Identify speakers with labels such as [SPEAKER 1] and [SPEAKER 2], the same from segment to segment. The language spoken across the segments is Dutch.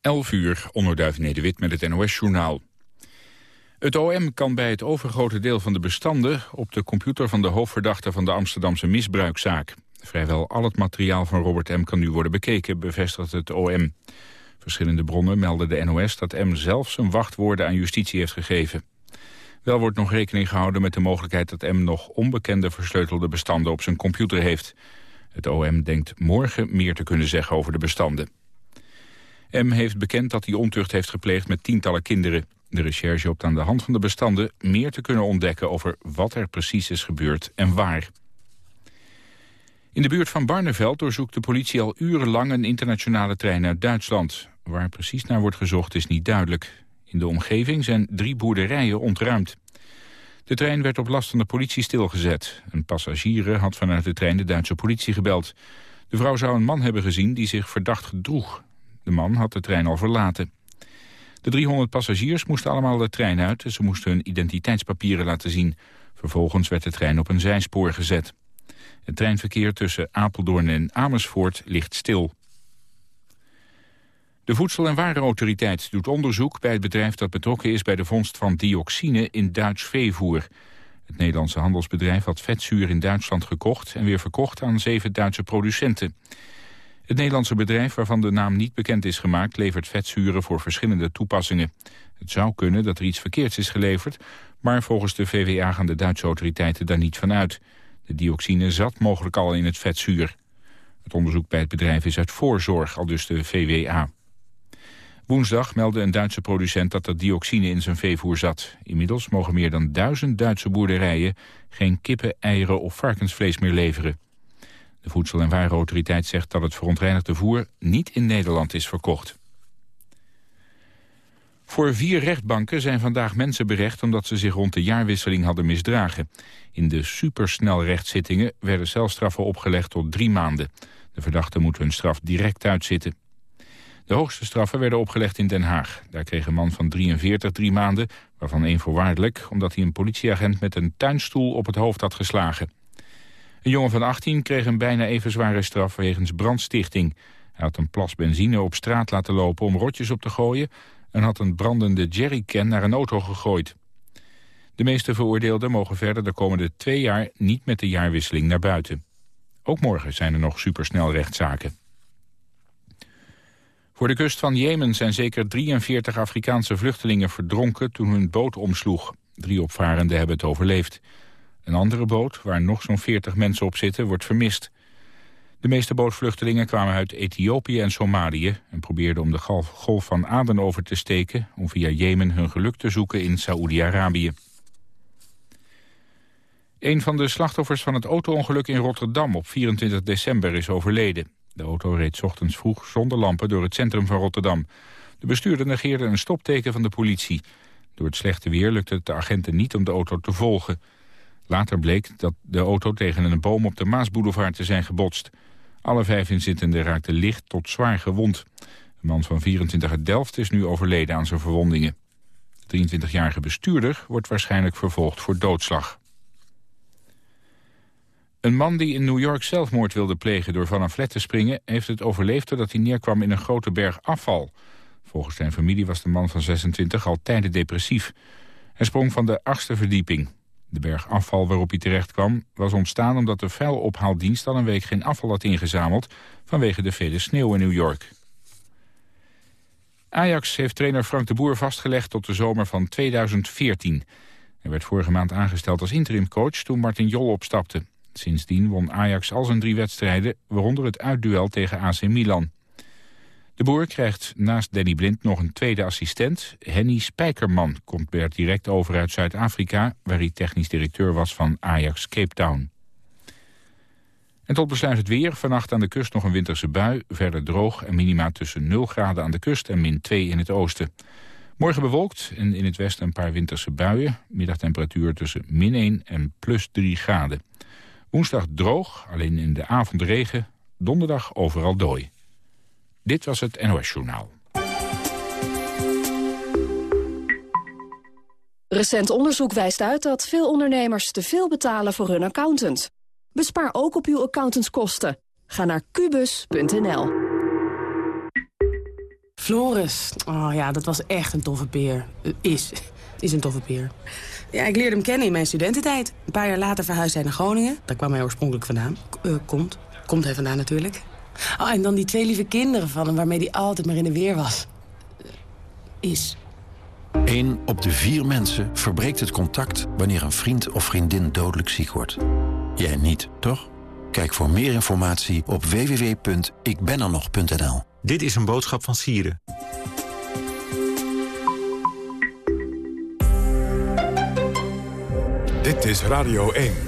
[SPEAKER 1] 11 uur, onderduif Nederwit met het NOS-journaal. Het OM kan bij het overgrote deel van de bestanden... op de computer van de hoofdverdachte van de Amsterdamse misbruikzaak. Vrijwel al het materiaal van Robert M. kan nu worden bekeken, bevestigt het OM. Verschillende bronnen melden de NOS dat M. zelf zijn wachtwoorden aan justitie heeft gegeven. Wel wordt nog rekening gehouden met de mogelijkheid dat M. nog onbekende versleutelde bestanden op zijn computer heeft. Het OM denkt morgen meer te kunnen zeggen over de bestanden. M heeft bekend dat hij ontucht heeft gepleegd met tientallen kinderen. De recherche hoopt aan de hand van de bestanden meer te kunnen ontdekken over wat er precies is gebeurd en waar. In de buurt van Barneveld doorzoekt de politie al urenlang een internationale trein uit Duitsland. Waar precies naar wordt gezocht is niet duidelijk. In de omgeving zijn drie boerderijen ontruimd. De trein werd op last van de politie stilgezet. Een passagier had vanuit de trein de Duitse politie gebeld. De vrouw zou een man hebben gezien die zich verdacht gedroeg. De man had de trein al verlaten. De 300 passagiers moesten allemaal de trein uit... en ze moesten hun identiteitspapieren laten zien. Vervolgens werd de trein op een zijspoor gezet. Het treinverkeer tussen Apeldoorn en Amersfoort ligt stil. De Voedsel- en Warenautoriteit doet onderzoek bij het bedrijf dat betrokken is bij de vondst van dioxine in Duits veevoer. Het Nederlandse handelsbedrijf had vetzuur in Duitsland gekocht en weer verkocht aan zeven Duitse producenten. Het Nederlandse bedrijf, waarvan de naam niet bekend is gemaakt... levert vetzuren voor verschillende toepassingen. Het zou kunnen dat er iets verkeerds is geleverd... maar volgens de VWA gaan de Duitse autoriteiten daar niet van uit. De dioxine zat mogelijk al in het vetzuur. Het onderzoek bij het bedrijf is uit voorzorg, al dus de VWA. Woensdag meldde een Duitse producent dat er dioxine in zijn veevoer zat. Inmiddels mogen meer dan duizend Duitse boerderijen... geen kippen, eieren of varkensvlees meer leveren. De Voedsel- en Warenautoriteit zegt dat het verontreinigde voer niet in Nederland is verkocht. Voor vier rechtbanken zijn vandaag mensen berecht omdat ze zich rond de jaarwisseling hadden misdragen. In de supersnelrechtszittingen werden celstraffen opgelegd tot drie maanden. De verdachten moeten hun straf direct uitzitten. De hoogste straffen werden opgelegd in Den Haag. Daar kreeg een man van 43 drie maanden, waarvan één voorwaardelijk... omdat hij een politieagent met een tuinstoel op het hoofd had geslagen. Een jongen van 18 kreeg een bijna even zware straf wegens brandstichting. Hij had een plas benzine op straat laten lopen om rotjes op te gooien... en had een brandende jerrycan naar een auto gegooid. De meeste veroordeelden mogen verder de komende twee jaar niet met de jaarwisseling naar buiten. Ook morgen zijn er nog supersnel rechtszaken. Voor de kust van Jemen zijn zeker 43 Afrikaanse vluchtelingen verdronken toen hun boot omsloeg. Drie opvarenden hebben het overleefd. Een andere boot, waar nog zo'n 40 mensen op zitten, wordt vermist. De meeste bootvluchtelingen kwamen uit Ethiopië en Somalië... en probeerden om de golf van Aden over te steken... om via Jemen hun geluk te zoeken in Saoedi-Arabië. Een van de slachtoffers van het auto-ongeluk in Rotterdam op 24 december is overleden. De auto reed ochtends vroeg zonder lampen door het centrum van Rotterdam. De bestuurder negeerde een stopteken van de politie. Door het slechte weer lukte het de agenten niet om de auto te volgen. Later bleek dat de auto tegen een boom op de Maasboulevard te zijn gebotst. Alle vijf inzittenden raakten licht tot zwaar gewond. Een man van 24 uit Delft is nu overleden aan zijn verwondingen. De 23-jarige bestuurder wordt waarschijnlijk vervolgd voor doodslag. Een man die in New York zelfmoord wilde plegen door van een flat te springen... heeft het overleefd doordat hij neerkwam in een grote berg afval. Volgens zijn familie was de man van 26 al tijden depressief. Hij sprong van de achtste verdieping. De berg afval waarop hij terecht kwam was ontstaan omdat de vuilophaaldienst al een week geen afval had ingezameld vanwege de vele sneeuw in New York. Ajax heeft trainer Frank de Boer vastgelegd tot de zomer van 2014. Hij werd vorige maand aangesteld als interimcoach toen Martin Jol opstapte. Sindsdien won Ajax al zijn drie wedstrijden, waaronder het uitduel tegen AC Milan. De boer krijgt naast Danny Blind nog een tweede assistent. Henny Spijkerman komt per direct over uit Zuid-Afrika... waar hij technisch directeur was van Ajax Cape Town. En tot besluit het weer. Vannacht aan de kust nog een winterse bui. Verder droog en minima tussen 0 graden aan de kust en min 2 in het oosten. Morgen bewolkt en in het westen een paar winterse buien. Middagtemperatuur tussen min 1 en plus 3 graden. Woensdag droog, alleen in de avond regen. Donderdag overal dooi. Dit was het NOS Journaal.
[SPEAKER 2] Recent onderzoek wijst uit dat veel ondernemers te veel betalen voor hun accountant. Bespaar ook op uw accountantskosten. Ga naar kubus.nl.
[SPEAKER 3] Floris. Oh ja, dat was echt een toffe peer. Uh, is. Is een toffe peer. Ja, ik leerde hem kennen in mijn studententijd. Een paar jaar later verhuisde hij naar Groningen. Daar kwam hij oorspronkelijk vandaan. Uh, komt. Komt hij vandaan natuurlijk. Oh, en dan die twee lieve kinderen van hem... waarmee hij altijd maar in de weer was. Is.
[SPEAKER 4] Eén op de vier mensen verbreekt het contact... wanneer een vriend of vriendin dodelijk ziek wordt. Jij niet, toch? Kijk voor meer informatie op www.ikbenernog.nl.
[SPEAKER 5] Dit is een boodschap van Sieren.
[SPEAKER 6] Dit is Radio 1.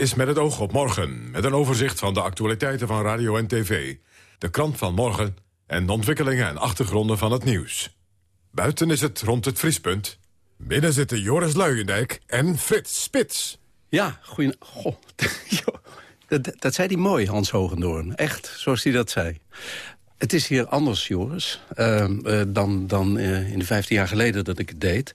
[SPEAKER 6] Is met het oog op morgen, met een overzicht van de actualiteiten van radio en tv. De krant van morgen en de ontwikkelingen en achtergronden van het nieuws. Buiten is het rond het vriespunt. Binnen zitten Joris Luijendijk en Frits Spits.
[SPEAKER 7] Ja, goeie... Goh. dat, dat zei hij mooi, Hans Hogendoorn. Echt, zoals hij dat zei. Het is hier anders, Joris, uh, uh, dan, dan uh, in de 15 jaar geleden dat ik het deed.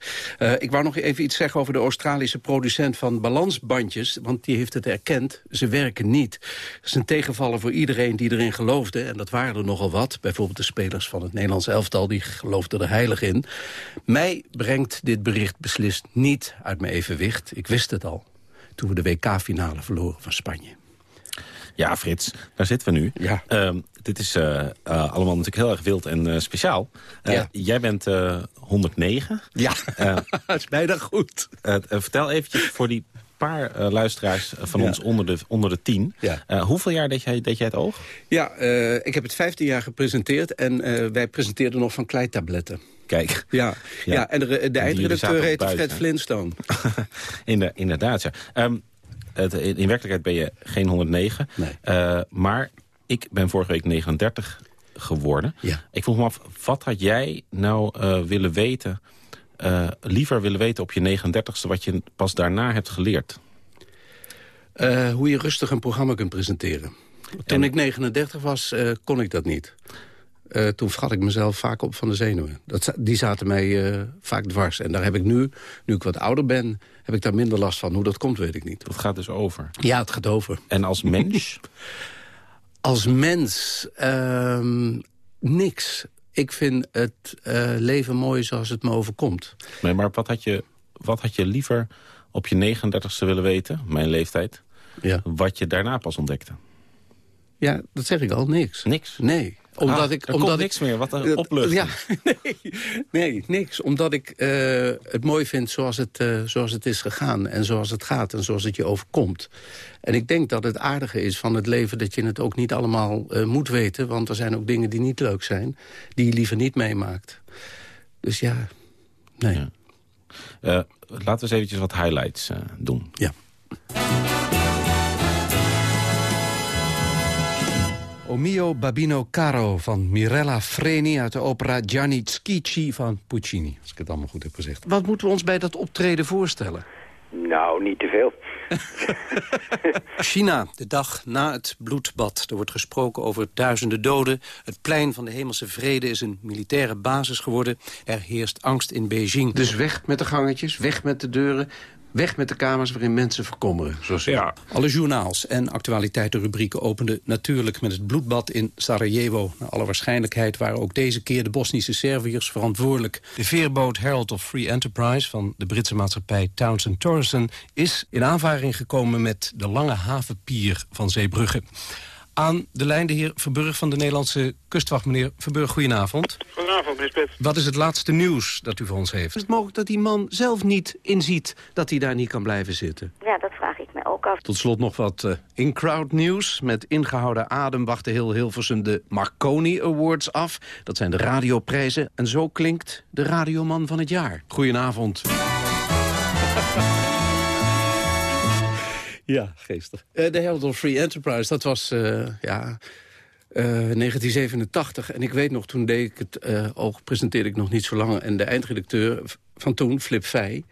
[SPEAKER 7] ik wou nog even iets zeggen over de Australische producent van balansbandjes. Want die heeft het erkend, ze werken niet. Dat is een tegenvaller voor iedereen die erin geloofde. En dat waren er nogal wat. Bijvoorbeeld de spelers van het Nederlands elftal, die geloofden er heilig in. Mij brengt dit bericht beslist niet uit mijn evenwicht. Ik wist het al, toen we de WK-finale verloren van Spanje.
[SPEAKER 8] Ja, Frits, daar zitten we nu.
[SPEAKER 7] Ja.
[SPEAKER 8] Uh, dit is uh, uh, allemaal natuurlijk heel erg wild en uh, speciaal.
[SPEAKER 7] Ja.
[SPEAKER 8] Jij bent 109.
[SPEAKER 7] Ja, dat is bijna goed.
[SPEAKER 8] vertel eventjes voor die paar luisteraars van ja. ons onder de, onder de tien.
[SPEAKER 7] Ja.
[SPEAKER 8] hoeveel jaar deed jij, deed jij het oog?
[SPEAKER 7] Ja, ik heb het 15 jaar gepresenteerd en wij presenteerden nog van kleitabletten.
[SPEAKER 8] Kijk.
[SPEAKER 7] Ja, ja. ja en de, de eindredacteur heette Fred Flintstone.
[SPEAKER 8] Inderdaad, ja. Um, het, in werkelijkheid ben je geen 109.
[SPEAKER 7] Nee.
[SPEAKER 8] Uh, maar ik ben vorige week 39 geworden.
[SPEAKER 7] Ja.
[SPEAKER 8] Ik vroeg me af, wat had jij nou uh, willen weten... Uh, liever willen weten op je 39ste wat je pas daarna hebt geleerd?
[SPEAKER 7] hoe je rustig een programma kunt presenteren. Toen en... ik 39 was, kon ik dat niet. Toen schat ik mezelf vaak op van de zenuwen. Dat, die zaten mij vaak dwars. En daar heb ik nu, nu ik wat ouder ben, heb ik daar minder last van. Hoe dat komt, weet ik niet.
[SPEAKER 8] Dat gaat dus over?
[SPEAKER 7] Ja, het gaat over.
[SPEAKER 8] En als mens?
[SPEAKER 7] als mens, uh, niks. Ik vind het uh, leven mooi zoals het me overkomt.
[SPEAKER 8] Nee, maar wat had je, wat had je liever op je 39ste willen weten, mijn leeftijd...
[SPEAKER 7] Ja.
[SPEAKER 8] wat je daarna pas ontdekte?
[SPEAKER 7] Ja, dat zeg ik al, niks.
[SPEAKER 8] Niks?
[SPEAKER 7] Nee omdat
[SPEAKER 8] ah,
[SPEAKER 7] ik,
[SPEAKER 8] er
[SPEAKER 7] omdat
[SPEAKER 8] niks
[SPEAKER 7] ik,
[SPEAKER 8] meer, wat een opluchting.
[SPEAKER 7] Ja, nee, nee, niks. Omdat ik uh, het mooi vind zoals het, uh, zoals het is gegaan. En zoals het gaat en zoals het je overkomt. En ik denk dat het aardige is van het leven... dat je het ook niet allemaal uh, moet weten. Want er zijn ook dingen die niet leuk zijn. Die je liever niet meemaakt. Dus ja, nee.
[SPEAKER 8] Ja. laten we eens eventjes wat highlights doen.
[SPEAKER 7] Ja. O mio Babino Caro van Mirella Freni uit de opera Gianni Schicchi van Puccini. Als ik het allemaal goed heb gezegd. Wat moeten we ons bij dat optreden voorstellen?
[SPEAKER 9] Nou, niet te veel.
[SPEAKER 7] China, de dag na het bloedbad. Er wordt gesproken over duizenden doden. Het plein van de hemelse vrede is een militaire basis geworden. Er heerst angst in Beijing. Dus weg met de gangetjes, weg met de deuren. Weg met de kamers waarin mensen verkommeren. Zoals
[SPEAKER 8] ja.
[SPEAKER 7] Alle journaals en actualiteitenrubrieken openden natuurlijk met het bloedbad in Sarajevo. Naar alle waarschijnlijkheid waren ook deze keer de Bosnische Serviërs verantwoordelijk. De veerboot Herald of Free Enterprise van de Britse maatschappij Townsend Torrison... is in aanvaring gekomen met de lange havenpier van Zeebrugge. Aan de lijn de heer Verburg van de Nederlandse kustwacht. Meneer Verburg, goedenavond.
[SPEAKER 10] Goedenavond, meneer Spits.
[SPEAKER 7] Wat is het laatste nieuws dat u voor ons heeft? Is het mogelijk dat die man zelf niet inziet dat hij daar niet kan blijven zitten?
[SPEAKER 10] Ja, dat vraag ik me ook af.
[SPEAKER 7] Tot slot nog wat uh, in-crowd nieuws. Met ingehouden adem wachten heel Hilversum de Marconi Awards af. Dat zijn de radioprijzen. En zo klinkt de radioman van het jaar. Goedenavond. Ja, geestig. Uh, de Herald of Free Enterprise, dat was uh, ja, uh, 1987. En ik weet nog, toen deed ik het oog, presenteerde ik nog niet zo lang. En de eindredacteur van toen, Flip Fey,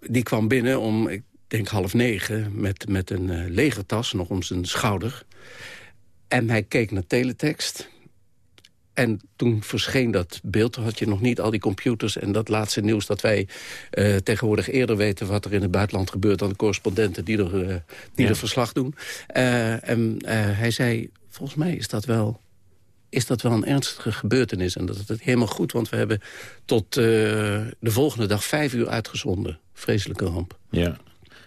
[SPEAKER 7] die kwam binnen om, ik denk half negen... met, met een legertas nog om zijn schouder. En hij keek naar teletext. En toen verscheen dat beeld, toen had je nog niet al die computers... en dat laatste nieuws dat wij uh, tegenwoordig eerder weten... wat er in het buitenland gebeurt dan de correspondenten die er, uh, die er verslag doen. Uh, en hij zei, volgens mij is dat wel is dat wel een ernstige gebeurtenis. En dat is het helemaal goed, want we hebben tot de volgende dag vijf uur uitgezonden. Vreselijke ramp.
[SPEAKER 8] Ja,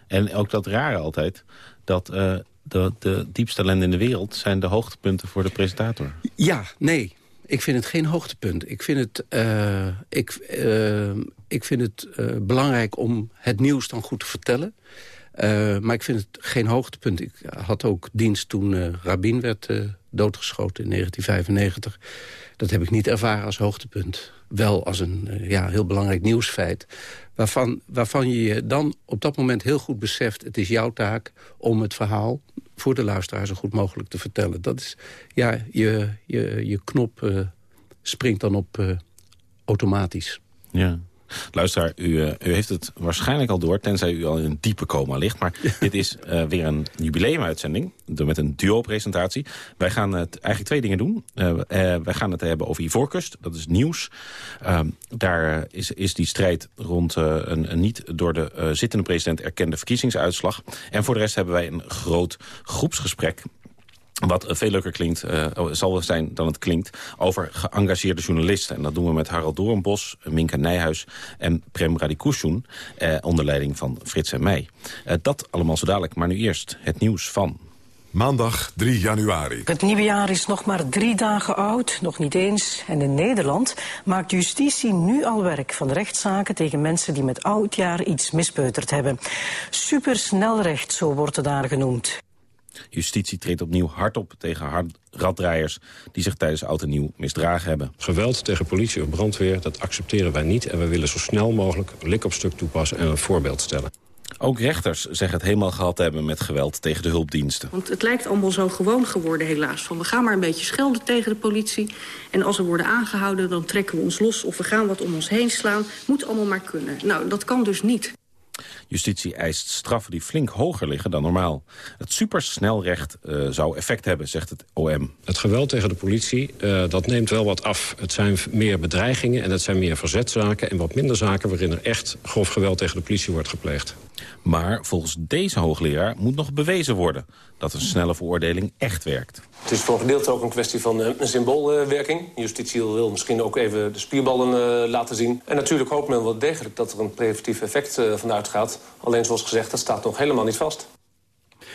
[SPEAKER 8] en ook dat rare altijd, dat de, de diepste ellende in de wereld... zijn de hoogtepunten voor de presentator.
[SPEAKER 7] Ja, nee. Ik vind het geen hoogtepunt. Ik vind het, uh, ik, uh, ik vind het uh, belangrijk om het nieuws dan goed te vertellen. maar ik vind het geen hoogtepunt. Ik had ook dienst toen Rabin werd doodgeschoten in 1995. Dat heb ik niet ervaren als hoogtepunt. Wel als een ja, heel belangrijk nieuwsfeit. Waarvan, waarvan je je dan op dat moment heel goed beseft... het is jouw taak om het verhaal voor de luisteraar zo goed mogelijk te vertellen. Dat is, ja, je, je, je knop uh, springt dan op uh, automatisch.
[SPEAKER 8] Ja. Luisteraar, u, uh, u heeft het waarschijnlijk al door, tenzij u al in een diepe coma ligt. Maar dit is uh, weer een jubileumuitzending met een duo-presentatie. Wij gaan het eigenlijk twee dingen doen. Uh, wij gaan het hebben over Ivoorkust, dat is nieuws. Ehm, daar is, is die strijd rond een, een, niet door de zittende president erkende verkiezingsuitslag. En voor de rest hebben wij een groot groepsgesprek wat veel leuker klinkt, uh, zal zijn dan het klinkt... over geëngageerde journalisten. En dat doen we met Harald Doornbos, Minka Nijhuis en Prem Radikushun... Eh, onder leiding van Frits en mij. Uh, dat allemaal zo dadelijk, maar nu eerst het nieuws van...
[SPEAKER 6] Maandag 3 januari.
[SPEAKER 11] Het nieuwe jaar is nog maar drie dagen oud, nog niet eens. En in Nederland maakt justitie nu al werk van rechtszaken tegen mensen die met oudjaar iets mispeuterd hebben. Supersnelrecht, zo wordt het daar genoemd.
[SPEAKER 8] Justitie treedt opnieuw hard op tegen raddraaiers die zich tijdens oud en nieuw misdragen hebben.
[SPEAKER 12] Geweld tegen politie of brandweer, dat accepteren wij niet. En we willen zo snel mogelijk lik op stuk toepassen en een voorbeeld stellen.
[SPEAKER 8] Ook rechters zeggen het helemaal gehad te hebben met geweld tegen de hulpdiensten.
[SPEAKER 13] Want het lijkt allemaal zo gewoon geworden helaas. Van we gaan maar een beetje schelden tegen de politie. En als we worden aangehouden dan trekken we ons los of we gaan wat om ons heen slaan. Moet allemaal maar kunnen. Nou, dat kan dus niet.
[SPEAKER 8] Justitie eist straffen die flink hoger liggen dan normaal. Het supersnelrecht uh, zou effect hebben, zegt het OM.
[SPEAKER 12] Het geweld tegen de politie, uh, dat neemt wel wat af. Het zijn meer bedreigingen en het zijn meer verzetzaken... en wat minder zaken waarin er echt grof geweld tegen de politie wordt gepleegd.
[SPEAKER 8] Maar volgens deze hoogleraar moet nog bewezen worden... dat een snelle veroordeling echt werkt.
[SPEAKER 14] Het is voor een gedeelte ook een kwestie van uh, een symboolwerking. Justitie wil misschien ook even de spierballen uh, laten zien. En natuurlijk hoopt men wel degelijk dat er een preventief effect uh, van uitgaat. Alleen zoals gezegd, dat staat nog helemaal niet vast.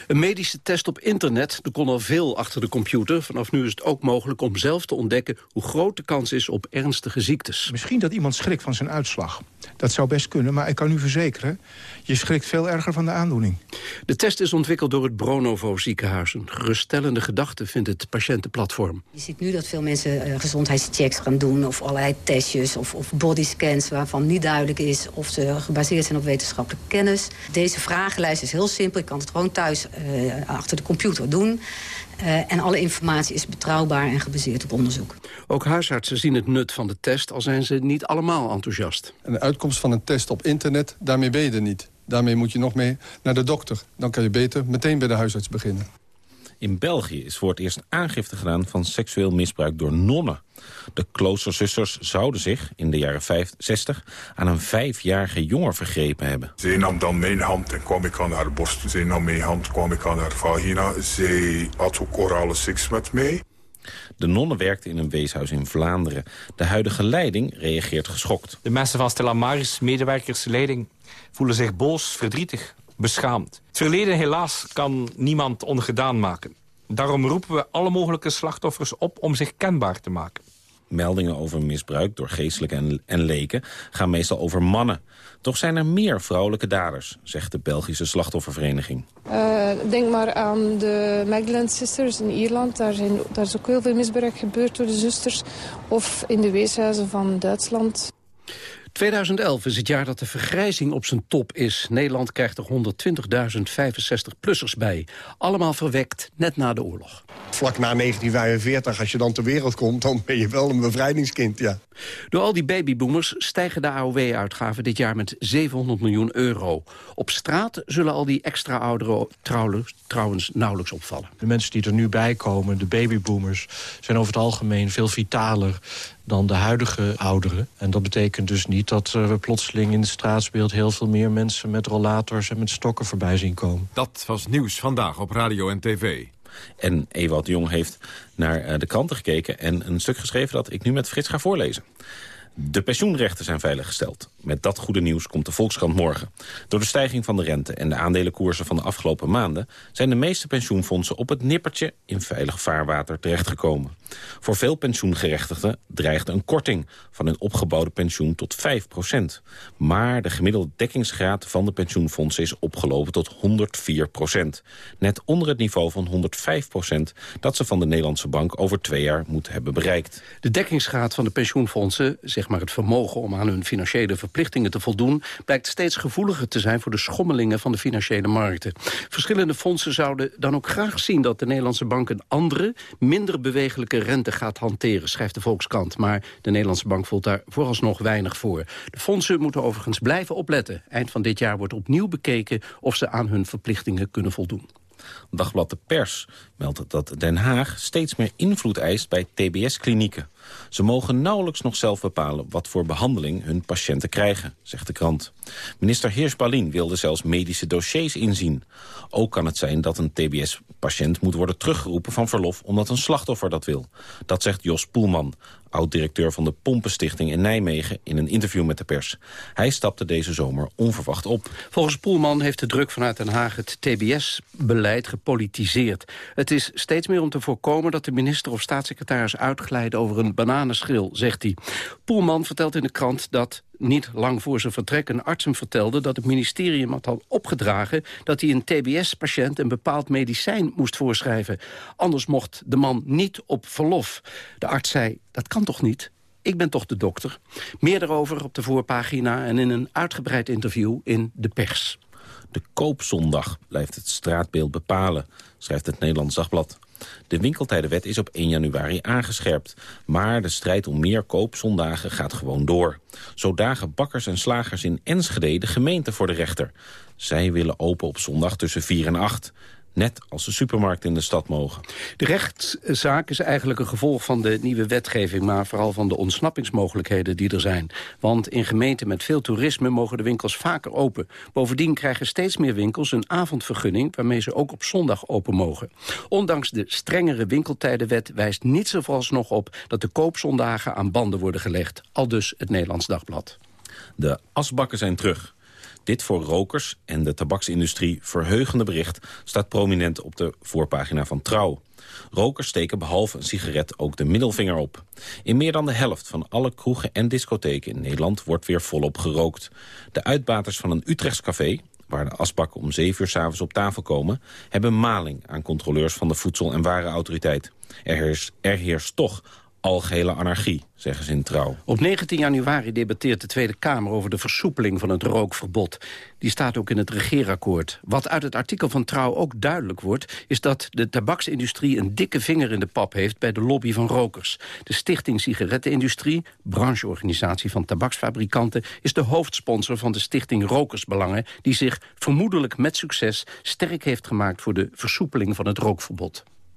[SPEAKER 7] Een medische test op internet, er kon al veel achter de computer. Vanaf nu is het ook mogelijk om zelf te ontdekken... hoe groot de kans is op ernstige ziektes.
[SPEAKER 15] Misschien dat iemand schrikt van zijn uitslag. Dat zou best kunnen, maar ik kan u verzekeren... je schrikt veel erger van de aandoening.
[SPEAKER 7] De test is ontwikkeld door het Bronovo ziekenhuis. Een geruststellende gedachte vindt het patiëntenplatform.
[SPEAKER 16] Je ziet nu dat veel mensen uh, gezondheidschecks gaan doen... of allerlei testjes of, of bodyscans waarvan niet duidelijk is... of ze gebaseerd zijn op wetenschappelijke kennis. Deze vragenlijst is heel simpel. Je kan het gewoon thuis uh, achter de computer doen. Uh, en alle informatie is betrouwbaar en gebaseerd op onderzoek.
[SPEAKER 7] Ook huisartsen zien het nut van de test, al zijn ze niet allemaal enthousiast.
[SPEAKER 17] En de uitkomst van een test op internet, daarmee ben je er niet. Daarmee moet je nog mee naar de dokter. Dan kan je beter meteen bij de huisarts beginnen.
[SPEAKER 8] In België is voor het eerst aangifte gedaan van seksueel misbruik door nonnen. De kloosterzusters zouden zich in de jaren 60 aan een vijfjarige jongen vergrepen hebben.
[SPEAKER 18] Zij nam dan mijn hand en kwam ik aan haar borst. Zij nam mijn hand, kwam ik aan haar vagina. Zij had ook orale seks met mij.
[SPEAKER 8] De nonnen werkten in een weeshuis in Vlaanderen. De huidige leiding reageert geschokt.
[SPEAKER 19] De mensen van Stella Maris, medewerkersleiding, voelen zich boos, verdrietig, beschaamd. Het verleden helaas kan niemand ongedaan maken. Daarom roepen we alle mogelijke slachtoffers op om zich kenbaar te maken.
[SPEAKER 8] Meldingen over misbruik door geestelijke en, en leken gaan meestal over mannen. Toch zijn er meer vrouwelijke daders, zegt de Belgische slachtoffervereniging.
[SPEAKER 20] Uh, denk maar aan de Magdalene Sisters in Ierland. Daar, zijn, daar is ook heel veel misbruik gebeurd door de zusters. Of in de weeshuizen van Duitsland.
[SPEAKER 7] 2011 is het jaar dat de vergrijzing op zijn top is. Nederland krijgt er 120.000 65-plussers bij. Allemaal verwekt net na de oorlog.
[SPEAKER 21] Vlak na 1945, als je dan ter wereld komt... dan ben je wel een bevrijdingskind, ja.
[SPEAKER 7] Door al die babyboomers stijgen de AOW-uitgaven dit jaar met 700 miljoen euro. Op straat zullen al die extra ouderen trouwens, trouwens nauwelijks opvallen.
[SPEAKER 22] De mensen die er nu bij komen, de babyboomers... zijn over het algemeen veel vitaler dan de huidige ouderen. En dat betekent dus niet dat we plotseling in het straatsbeeld... heel veel meer mensen met rollators en met stokken voorbij zien komen.
[SPEAKER 6] Dat was Nieuws Vandaag op Radio en TV.
[SPEAKER 8] En Ewout de Jong heeft naar eh, de kranten gekeken... en een stuk geschreven dat ik nu met Frits ga voorlezen. De pensioenrechten zijn veiliggesteld. Met dat goede nieuws komt de Volkskrant morgen. Door de stijging van de rente en de aandelenkoersen van de afgelopen maanden... zijn de meeste pensioenfondsen op het nippertje in veilig vaarwater terechtgekomen. Voor veel pensioengerechtigden dreigt een korting van hun opgebouwde pensioen tot 5% Maar de gemiddelde dekkingsgraad van de pensioenfondsen is opgelopen tot 104% Net onder het niveau van 105% dat ze van de Nederlandse bank over twee jaar moeten hebben bereikt.
[SPEAKER 7] De dekkingsgraad van de pensioenfondsen, zeg maar het vermogen om aan hun financiële verplichtingen te voldoen... blijkt steeds gevoeliger te zijn voor de schommelingen van de financiële markten. Verschillende fondsen zouden dan ook graag zien dat de Nederlandse bank een andere, minder bewegelijke rente gaat hanteren, schrijft de Volkskrant. Maar de Nederlandse bank voelt daar vooralsnog weinig voor. De fondsen moeten overigens blijven opletten. Eind van dit jaar wordt opnieuw bekeken of ze aan hun verplichtingen kunnen voldoen.
[SPEAKER 8] Dagblad De Pers meldt dat Den Haag steeds meer invloed eist bij TBS-klinieken. Ze mogen nauwelijks nog zelf bepalen wat voor behandeling hun patiënten krijgen, zegt de krant. Minister Heersbalin wilde zelfs medische dossiers inzien. Ook kan het zijn dat een TBS-patiënt moet worden teruggeroepen van verlof omdat een slachtoffer dat wil. Dat zegt Jos Poelman, oud-directeur van de Pompenstichting in Nijmegen... in een interview met de pers. Hij stapte deze zomer onverwacht op.
[SPEAKER 7] Volgens Poelman heeft de druk vanuit Den Haag het TBS-beleid gepolitiseerd. Het is steeds meer om te voorkomen dat de minister of staatssecretaris uitglijden over een zegt hij. Poelman vertelt in de krant dat niet lang voor zijn vertrek een arts hem vertelde... dat het ministerie hem had opgedragen dat hij een TBS-patiënt... een bepaald medicijn moest voorschrijven. Anders mocht de man niet op verlof. De arts zei, dat kan toch niet? Ik ben toch de dokter? Meer daarover op de voorpagina en in een uitgebreid interview in De Pers.
[SPEAKER 8] De koopzondag blijft het straatbeeld bepalen, schrijft het Nederlands Dagblad. De winkeltijdenwet is op 1 januari aangescherpt. Maar de strijd om meer koopzondagen gaat gewoon door. Zo dagen bakkers en slagers in Enschede de gemeente voor de rechter. Zij willen open op zondag tussen 4 en 8 net als de supermarkt in de stad mogen.
[SPEAKER 7] De rechtszaak is eigenlijk een gevolg van de nieuwe wetgeving... maar vooral van de ontsnappingsmogelijkheden die er zijn. Want in gemeenten met veel toerisme mogen de winkels vaker open. Bovendien krijgen steeds meer winkels een avondvergunning... waarmee ze ook op zondag open mogen. Ondanks de strengere winkeltijdenwet wijst niets er vooralsnog op... dat de koopzondagen aan banden worden gelegd. Al dus het Nederlands Dagblad.
[SPEAKER 8] De asbakken zijn terug. Dit voor rokers en de tabaksindustrie verheugende bericht... staat prominent op de voorpagina van Trouw. Rokers steken behalve een sigaret ook de middelvinger op. In meer dan de helft van alle kroegen en discotheken in Nederland wordt weer volop gerookt. De uitbaters van een Utrechts café, waar de asbakken om 7 uur s'avonds op tafel komen... hebben maling aan controleurs van de Voedsel- en Warenautoriteit. Er er heerst toch algehele anarchie, zeggen ze in Trouw.
[SPEAKER 7] Op 19 januari debatteert de Tweede Kamer over de versoepeling van het rookverbod. Die staat ook in het regeerakkoord. Wat uit het artikel van Trouw ook duidelijk wordt... is dat de tabaksindustrie een dikke vinger in de pap heeft... bij de lobby van rokers. De Stichting Sigarettenindustrie, brancheorganisatie van tabaksfabrikanten... is de hoofdsponsor van de Stichting Rokersbelangen... die zich vermoedelijk met succes sterk heeft gemaakt... voor de versoepeling van het rookverbod.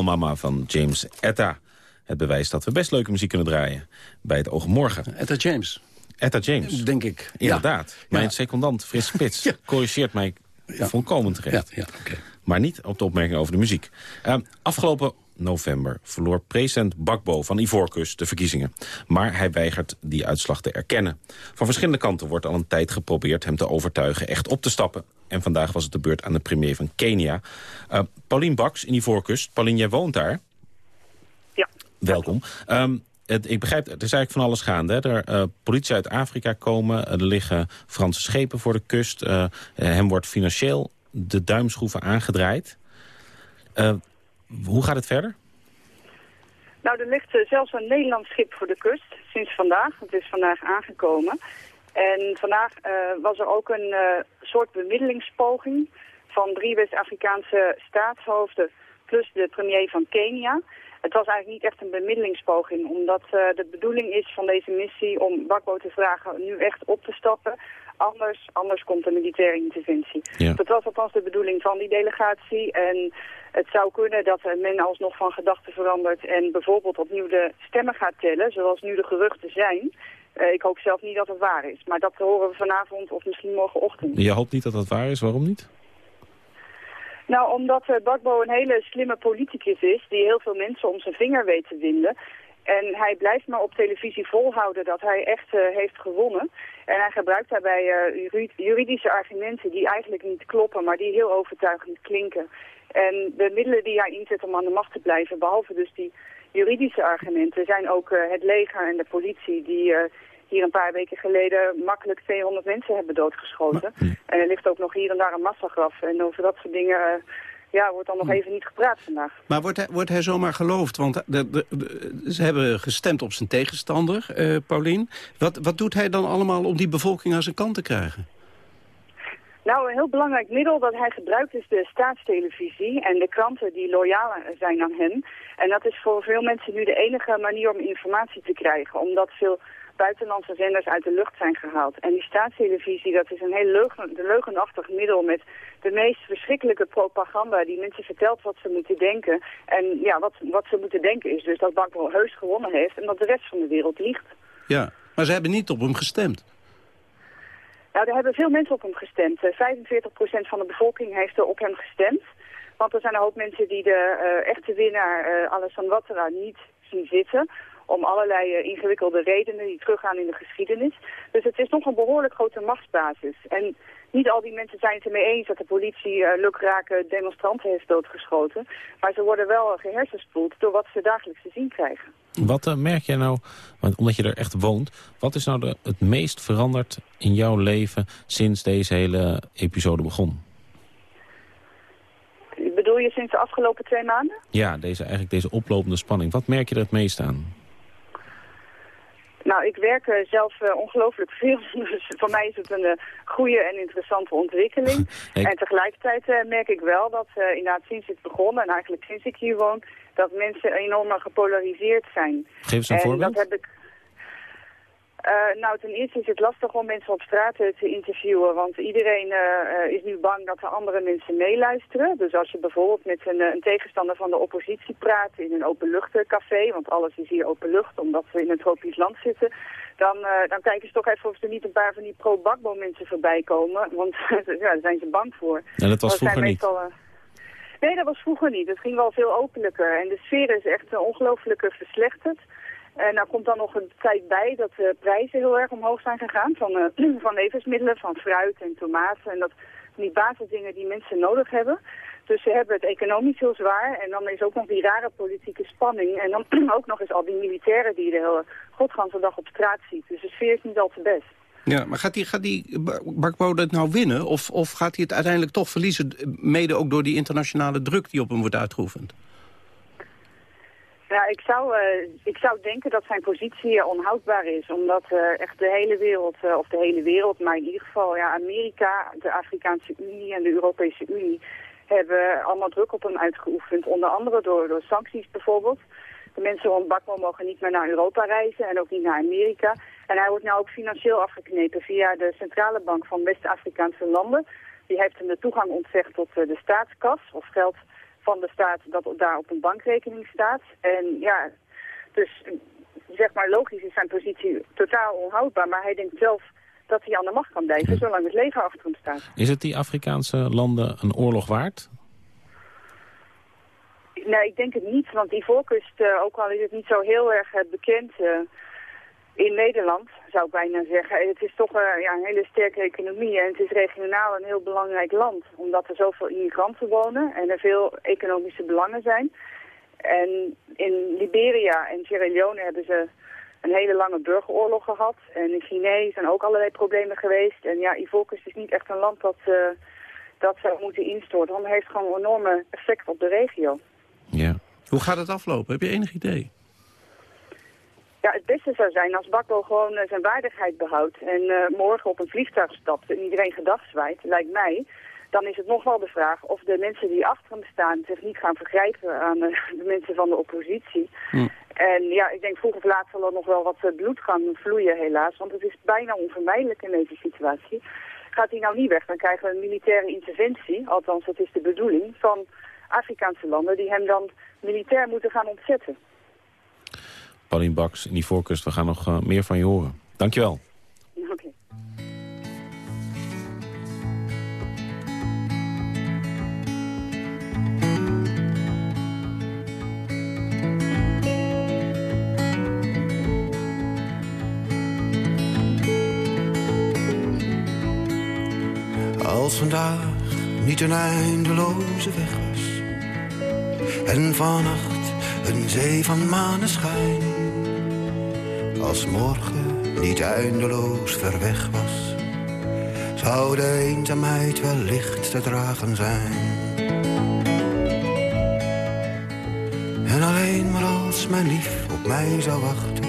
[SPEAKER 8] Mama van James Etta. Het bewijs dat we best leuke muziek kunnen draaien bij het oog morgen.
[SPEAKER 7] Etta James.
[SPEAKER 8] Etta James.
[SPEAKER 7] Denk ik.
[SPEAKER 8] Inderdaad. Mijn secondant Frits Spits corrigeert mij volkomen terecht.
[SPEAKER 7] Ja,
[SPEAKER 8] Maar niet op de opmerking over de muziek. Uh, afgelopen november verloor president Bakbo van Ivoorkust de verkiezingen. Maar hij weigert die uitslag te erkennen. Van verschillende kanten wordt al een tijd geprobeerd hem te overtuigen echt op te stappen. En vandaag was het de beurt aan de premier van Kenia. Uh, Paulien Baks in Ivoorkust. Paulien, jij woont daar.
[SPEAKER 23] Ja.
[SPEAKER 8] Welkom. Um, het, ik begrijp, er is eigenlijk van alles gaande. Hè? Er uh, politie uit Afrika komen, er liggen Franse schepen voor de kust. Uh, hem wordt financieel de duimschroeven aangedraaid. Uh, hoe gaat het verder?
[SPEAKER 23] Nou, er ligt zelfs een Nederlands schip voor de kust sinds vandaag. Het is vandaag aangekomen. En vandaag was er ook een soort bemiddelingspoging van drie West-Afrikaanse staatshoofden plus de premier van Kenia. Het was eigenlijk niet echt een bemiddelingspoging, omdat uh, de bedoeling is van deze missie om Bakbo te vragen nu echt op te stappen. Anders, anders komt de militaire interventie.
[SPEAKER 8] Ja.
[SPEAKER 23] Dat was althans de bedoeling van die delegatie. En het zou kunnen dat men alsnog van gedachten verandert en bijvoorbeeld opnieuw de stemmen gaat tellen, zoals nu de geruchten zijn. Uh, ik hoop zelf niet dat het waar is, maar dat horen we vanavond of misschien morgenochtend.
[SPEAKER 8] Je hoopt niet dat dat waar is, waarom niet?
[SPEAKER 23] Nou, omdat uh, Bakbo een hele slimme politicus is die heel veel mensen om zijn vinger weet te winden. En hij blijft maar op televisie volhouden dat hij echt uh, heeft gewonnen. En hij gebruikt daarbij uh, juridische argumenten die eigenlijk niet kloppen, maar die heel overtuigend klinken. En de middelen die hij inzet om aan de macht te blijven, behalve dus die juridische argumenten, zijn ook het leger en de politie die hier een paar weken geleden makkelijk 200 mensen hebben doodgeschoten. En er ligt ook nog hier en daar een massagraf. En over dat soort dingen uh, ja, wordt dan nog even niet gepraat vandaag.
[SPEAKER 7] Maar wordt hij, wordt hij zomaar geloofd? Want de, de, de, ze hebben gestemd op zijn tegenstander, uh, Paulien. Wat, wat doet hij dan allemaal om die bevolking aan zijn kant te krijgen?
[SPEAKER 23] Nou, een heel belangrijk middel dat hij gebruikt is de staatstelevisie en de kranten die loyaal zijn aan hem. En dat is voor veel mensen nu de enige manier om informatie te krijgen, omdat veel buitenlandse zenders uit de lucht zijn gehaald. En die staatstelevisie, dat is een heel leugen, leugenachtig middel met de meest verschrikkelijke propaganda die mensen vertelt wat ze moeten denken. En ja, wat, wat ze moeten denken is dus dat Bakbo heus gewonnen heeft en dat de rest van de wereld liegt.
[SPEAKER 7] Ja, maar ze hebben niet op hem gestemd.
[SPEAKER 23] Nou, er hebben veel mensen op hem gestemd. 45% van de bevolking heeft er op hem gestemd. Want er zijn een hoop mensen die de uh, echte winnaar, uh, Alassane Ouattara, niet zien zitten om allerlei uh, ingewikkelde redenen die teruggaan in de geschiedenis. Dus het is nog een behoorlijk grote machtsbasis. En niet al die mensen zijn het ermee eens dat de politie uh, lukrake demonstranten heeft doodgeschoten. Maar ze worden wel gehersenspoeld door wat ze dagelijks te zien krijgen.
[SPEAKER 8] Wat uh, merk jij nou, want omdat je er echt woont... wat is nou de, het meest veranderd in jouw leven sinds deze hele episode begon?
[SPEAKER 23] Bedoel je sinds de afgelopen twee maanden?
[SPEAKER 8] Ja, deze, eigenlijk deze oplopende spanning. Wat merk je er het meest aan?
[SPEAKER 23] Nou, ik werk uh, zelf uh, ongelooflijk veel. Dus voor mij is het een uh, goede en interessante ontwikkeling. ik... En tegelijkertijd merk ik wel dat inderdaad sinds het begon... en eigenlijk sinds ik hier woon... dat mensen enorm gepolariseerd zijn.
[SPEAKER 8] Geef eens een
[SPEAKER 23] en
[SPEAKER 8] voorbeeld.
[SPEAKER 23] Dat heb ik... Uh, nou, ten eerste is het lastig om mensen op straat uh, te interviewen, want iedereen uh, is nu bang dat er andere mensen meeluisteren. Dus als je bijvoorbeeld met een, een, tegenstander van de oppositie praat in een openluchtcafé, want alles is hier openlucht omdat we in een tropisch land zitten, dan, dan kijken ze toch even of er niet een paar van die pro-bakbo mensen voorbij komen, want ja, daar zijn ze bang voor.
[SPEAKER 8] En dat was vroeger niet?
[SPEAKER 23] nee, dat was vroeger niet. Het ging wel veel openlijker en de sfeer is echt ongelooflijk verslechterd. En daar komt dan nog een tijd bij dat de prijzen heel erg omhoog zijn gegaan van, uh, van levensmiddelen, van fruit en tomaten en dat die basisdingen die mensen nodig hebben. Dus ze hebben het economisch heel zwaar en dan is ook nog die rare politieke spanning en dan ook nog eens al die militairen die je de hele godganse dag op straat ziet. Dus de sfeer is niet al te best.
[SPEAKER 7] Ja, maar gaat die, gaat die Bakbo dat nou winnen of, of gaat hij het uiteindelijk toch verliezen, mede ook door die internationale druk die op hem wordt uitgeoefend?
[SPEAKER 23] Ja, ik zou, uh, ik zou denken dat zijn positie onhoudbaar is. Omdat uh, echt de hele wereld, uh, of de hele wereld, maar in ieder geval ja, Amerika, de Afrikaanse Unie en de Europese Unie hebben allemaal druk op hem uitgeoefend. Onder andere door, door sancties bijvoorbeeld. De mensen rond Bakbo mogen niet meer naar Europa reizen en ook niet naar Amerika. En hij wordt nu ook financieel afgeknepen via de centrale bank van West-Afrikaanse landen. Die heeft hem de toegang ontzegd tot de staatskas of geld van de staat dat daar op een bankrekening staat. En ja, dus zeg maar logisch is zijn positie totaal onhoudbaar. Maar hij denkt zelf dat hij aan de macht kan blijven, zolang het leger achter hem staat.
[SPEAKER 8] Is het die Afrikaanse landen een oorlog waard?
[SPEAKER 23] Nee, ik denk het niet, want die voorkust, uh, ook al is het niet zo heel erg uh, bekend uh, in Nederland, zou ik bijna zeggen. Het is toch ja, een hele sterke economie en het is regionaal een heel belangrijk land. Omdat er zoveel immigranten wonen en er veel economische belangen zijn. En in Liberia en Sierra Leone hebben ze een hele lange burgeroorlog gehad. En in Guinea zijn ook allerlei problemen geweest. En ja, Ivoorkust is niet echt een land dat, uh, dat zou moeten instorten. Want het heeft gewoon een enorme effect op de regio.
[SPEAKER 8] Ja.
[SPEAKER 7] Hoe gaat het aflopen? Heb je enig idee?
[SPEAKER 23] Ja, het beste zou zijn als Bakbo gewoon uh, zijn waardigheid behoudt. En uh, morgen op een vliegtuig stapt en iedereen gedag zwaait, lijkt mij dan is het nog wel de vraag of de mensen die achter hem staan zich niet gaan vergrijpen aan de, de mensen van de oppositie.
[SPEAKER 7] Hm.
[SPEAKER 23] En ja, ik denk vroeg of laat zal er nog wel wat eh, bloed gaan vloeien helaas, want het is bijna onvermijdelijk in deze situatie. Gaat hij nou niet weg, dan krijgen we een militaire interventie, althans dat is de bedoeling, van Afrikaanse landen die hem dan militair moeten gaan ontzetten.
[SPEAKER 8] Paulien Baks in die voorkust, we gaan nog uh, meer van je horen. Dankjewel.
[SPEAKER 23] Okay.
[SPEAKER 24] Als vandaag niet een eindeloze weg was En vannacht een zee van maneschijn Als morgen niet eindeloos ver weg was Zou de eenzaamheid wellicht te dragen zijn En alleen maar als mijn lief op mij zou wachten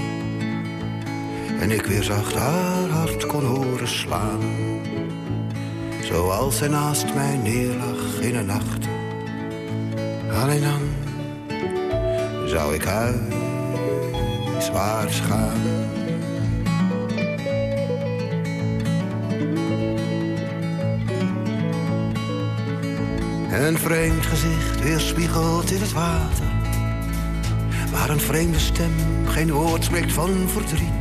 [SPEAKER 24] En ik weer zacht haar hart kon horen slaan Zoals zij naast mij neerlag in een nacht. Alleen dan zou ik huiswaarts gaan. Een vreemd gezicht weerspiegelt in het water. Waar een vreemde stem geen woord spreekt van verdriet.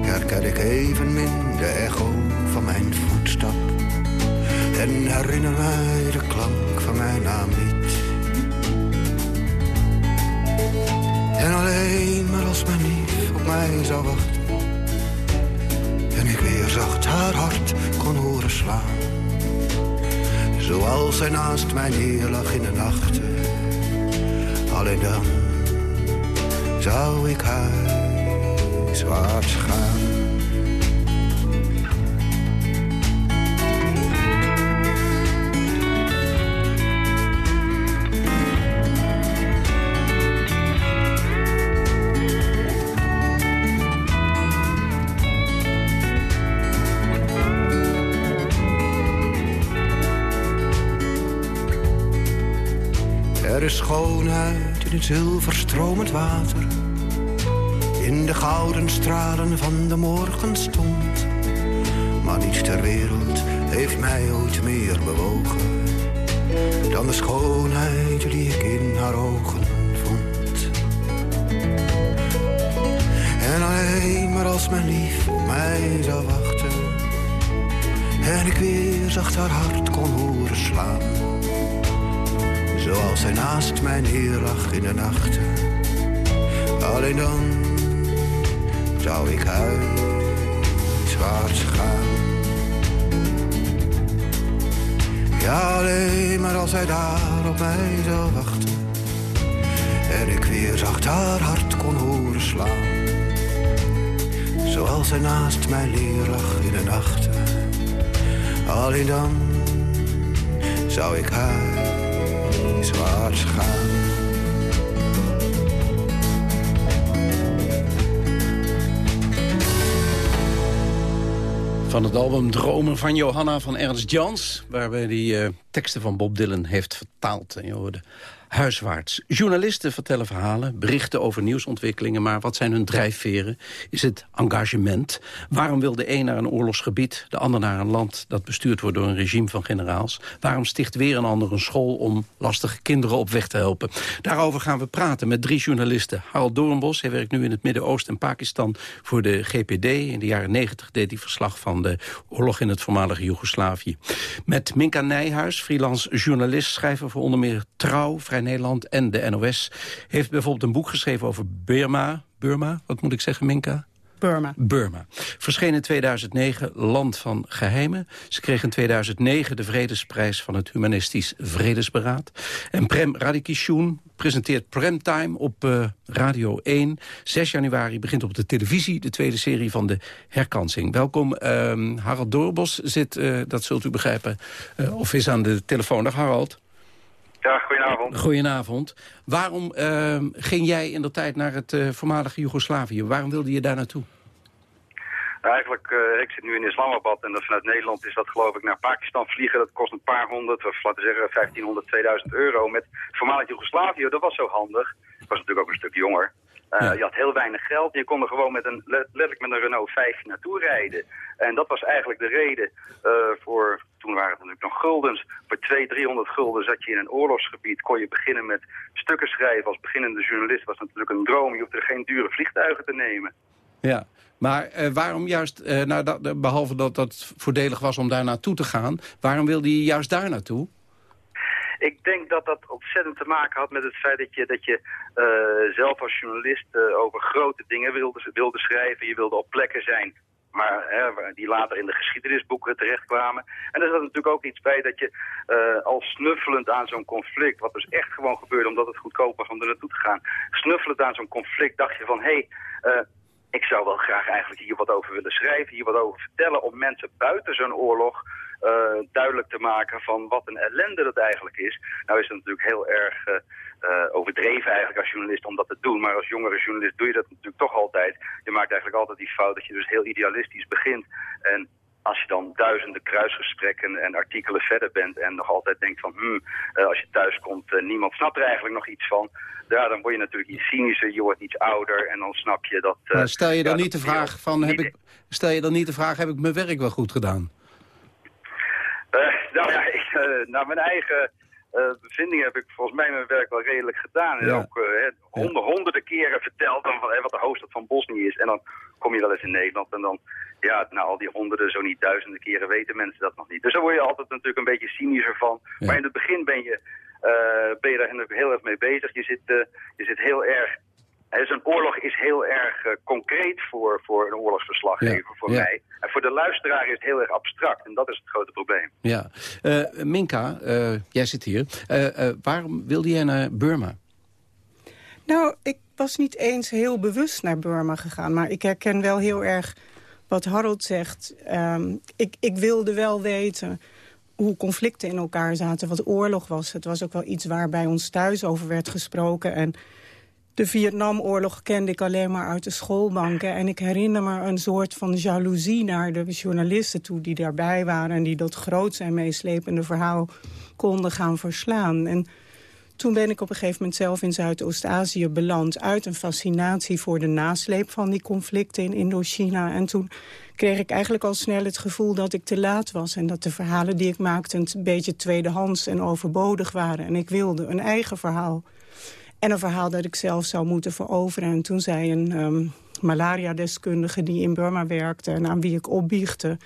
[SPEAKER 24] Herken ik evenmin de echo van mijn voetstap en herinner mij de klank van mijn naam niet. En alleen als mijn lief op mij zou wachten. En ik weer zacht haar hart kon horen slaan. Zoals zij naast mij neerlag in de nachten. Alleen dan zou ik huiswaarts gaan. Is schoonheid in het zilverstromend water. In de gouden stralen van de morgenstond. Maar niets ter wereld heeft mij ooit meer bewogen. Dan de schoonheid die ik in haar ogen vond. En alleen maar als mijn lief op mij zou wachten. En ik weer zacht haar hart kon horen slaan zoals hij naast mij neerlag in de nachten. Alleen dan zou ik huiswaarts gaan. Ja, alleen maar als hij daar op mij zou wachten. En ik weer zacht haar hart kon horen slaan. Zoals hij naast mij neerlag in de nachten. Alleen dan zou ik huiswaarts gaan.
[SPEAKER 7] Van het album Dromen van Johanna van Ernst Jans... waarbij hij uh, teksten van Bob Dylan heeft vertaald. En je huiswaarts. Journalisten vertellen verhalen, berichten over nieuwsontwikkelingen... maar wat zijn hun drijfveren? Is het engagement? Waarom wil de een naar een oorlogsgebied... de ander naar een land dat bestuurd wordt door een regime van generaals? Waarom sticht weer een ander een school om lastige kinderen op weg te helpen? Daarover gaan we praten met drie journalisten. Harold Doornbos, hij werkt nu in het Midden-Oosten en Pakistan... voor de GPD. In de jaren 90 deed hij verslag van de oorlog in het voormalige Joegoslavië. Met Minka Nijhuis, freelance journalist, schrijver voor onder meer Trouw... Vrij Nederland en de NOS. Heeft bijvoorbeeld een boek geschreven over Burma. Burma, wat moet ik zeggen, Minka?
[SPEAKER 20] Burma.
[SPEAKER 7] Burma. Verscheen in 2009 Land van Geheimen. Ze kreeg in 2009 de Vredesprijs van het Humanistisch Vredesberaad. En Prem Radikishun presenteert Premtime op uh, Radio 1. 6 januari begint op de televisie de tweede serie van de herkansing. Welkom, uh, Harald Doorbos zit, uh, dat zult u begrijpen, uh, of is aan de telefoon. Dag Harald.
[SPEAKER 25] Ja, goedenavond.
[SPEAKER 7] Goedenavond. Waarom uh, ging jij in de tijd naar het uh, voormalige Joegoslavië? Waarom wilde je daar naartoe?
[SPEAKER 25] Nou, eigenlijk, uh, ik zit nu in Islamabad en dat vanuit Nederland is dat geloof ik naar Pakistan vliegen. Dat kost een paar honderd, of laten we zeggen 1500, 2000 euro. Met voormalig Joegoslavië, dat was zo handig. Ik was natuurlijk ook een stuk jonger. Uh, ja. Je had heel weinig geld. Je kon er gewoon met een, letterlijk met een Renault 5 naartoe rijden. En dat was eigenlijk de reden uh, voor, toen waren het natuurlijk nog guldens. Voor 200, 300 gulden zat je in een oorlogsgebied. Kon je beginnen met stukken schrijven. Als beginnende journalist was natuurlijk een droom. Je hoefde er geen dure vliegtuigen te nemen.
[SPEAKER 7] Ja, maar uh, waarom juist, nou, dat, behalve dat dat voordelig was om daar naartoe te gaan... waarom wilde je juist daar naartoe?
[SPEAKER 25] Ik denk dat dat ontzettend te maken had met het feit dat je, dat je uh, zelf als journalist uh, over grote dingen wilde, wilde schrijven. Je wilde op plekken zijn maar, hè, die later in de geschiedenisboeken terechtkwamen. En er zat natuurlijk ook iets bij dat je uh, al snuffelend aan zo'n conflict, wat dus echt gewoon gebeurde omdat het goedkoop was om er naartoe te gaan, snuffelend aan zo'n conflict dacht je van, hé, hey, ik zou wel graag eigenlijk hier wat over willen schrijven, hier wat over vertellen om mensen buiten zo'n oorlog duidelijk te maken van wat een ellende dat eigenlijk is. Nou is het natuurlijk heel erg uh, uh, overdreven eigenlijk als journalist om dat te doen. Maar als jongere journalist doe je dat natuurlijk toch altijd. Je maakt eigenlijk altijd die fout dat je dus heel idealistisch begint. En als je dan duizenden kruisgesprekken en artikelen verder bent en nog altijd denkt van, hmm, uh, als je thuis komt, uh, niemand snapt er eigenlijk nog iets van. Ja, dan word je natuurlijk iets cynischer, je wordt iets ouder en dan snap je dat...
[SPEAKER 7] Stel je dan ja, niet de vraag van, heb ik, stel je dan niet de vraag, heb ik mijn werk wel goed gedaan?
[SPEAKER 25] nou ja, ik, naar mijn eigen uh, bevindingen heb ik volgens mij mijn werk wel redelijk gedaan. En ja. ook honderd, honderden keren verteld dan van, wat de hoofdstad van Bosnië is. En dan kom je wel eens in Nederland en dan, ja, na al die honderden, zo niet duizenden keren weten mensen dat nog niet. Dus daar word je altijd natuurlijk een beetje cynischer van. Ja. Maar in het begin ben je, uh, ben je daar heel erg mee bezig. Je zit, je zit heel erg dus een oorlog is heel erg uh, concreet voor, voor een oorlogsverslaggever, ja, voor ja. mij. En voor de luisteraar is het heel erg abstract. En dat is het grote probleem.
[SPEAKER 7] Ja. Uh, Minka, uh, jij zit hier. waarom wilde jij naar Burma?
[SPEAKER 20] Nou, ik was niet eens heel bewust naar Burma gegaan. Maar ik herken wel heel erg wat Harold zegt. Um, ik, ik wilde wel weten hoe conflicten in elkaar zaten, wat oorlog was. Het was ook wel iets waar bij ons thuis over werd gesproken. En de Vietnamoorlog kende ik alleen maar uit de schoolbanken. En ik herinner me een soort van jaloezie naar de journalisten toe... die daarbij waren en die dat groot en meeslepende verhaal konden gaan verslaan. En toen ben ik op een gegeven moment zelf in Zuidoost-Azië beland... uit een fascinatie voor de nasleep van die conflicten in Indochina. En toen kreeg ik eigenlijk al snel het gevoel dat ik te laat was... en dat de verhalen die ik maakte een beetje tweedehands en overbodig waren. En ik wilde een eigen verhaal... En een verhaal dat ik zelf zou moeten veroveren. En toen zei een um, malaria-deskundige die in Burma werkte... en aan wie ik opbiechte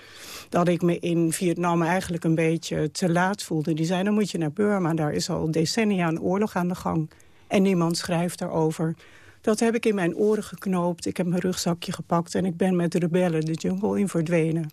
[SPEAKER 20] dat ik me in Vietnam eigenlijk een beetje te laat voelde. Die zei, dan moet je naar Burma. Daar is al decennia een oorlog aan de gang. En niemand schrijft daarover. Dat heb ik in mijn oren geknoopt. Ik heb mijn rugzakje gepakt en ik ben met de rebellen de jungle in verdwenen.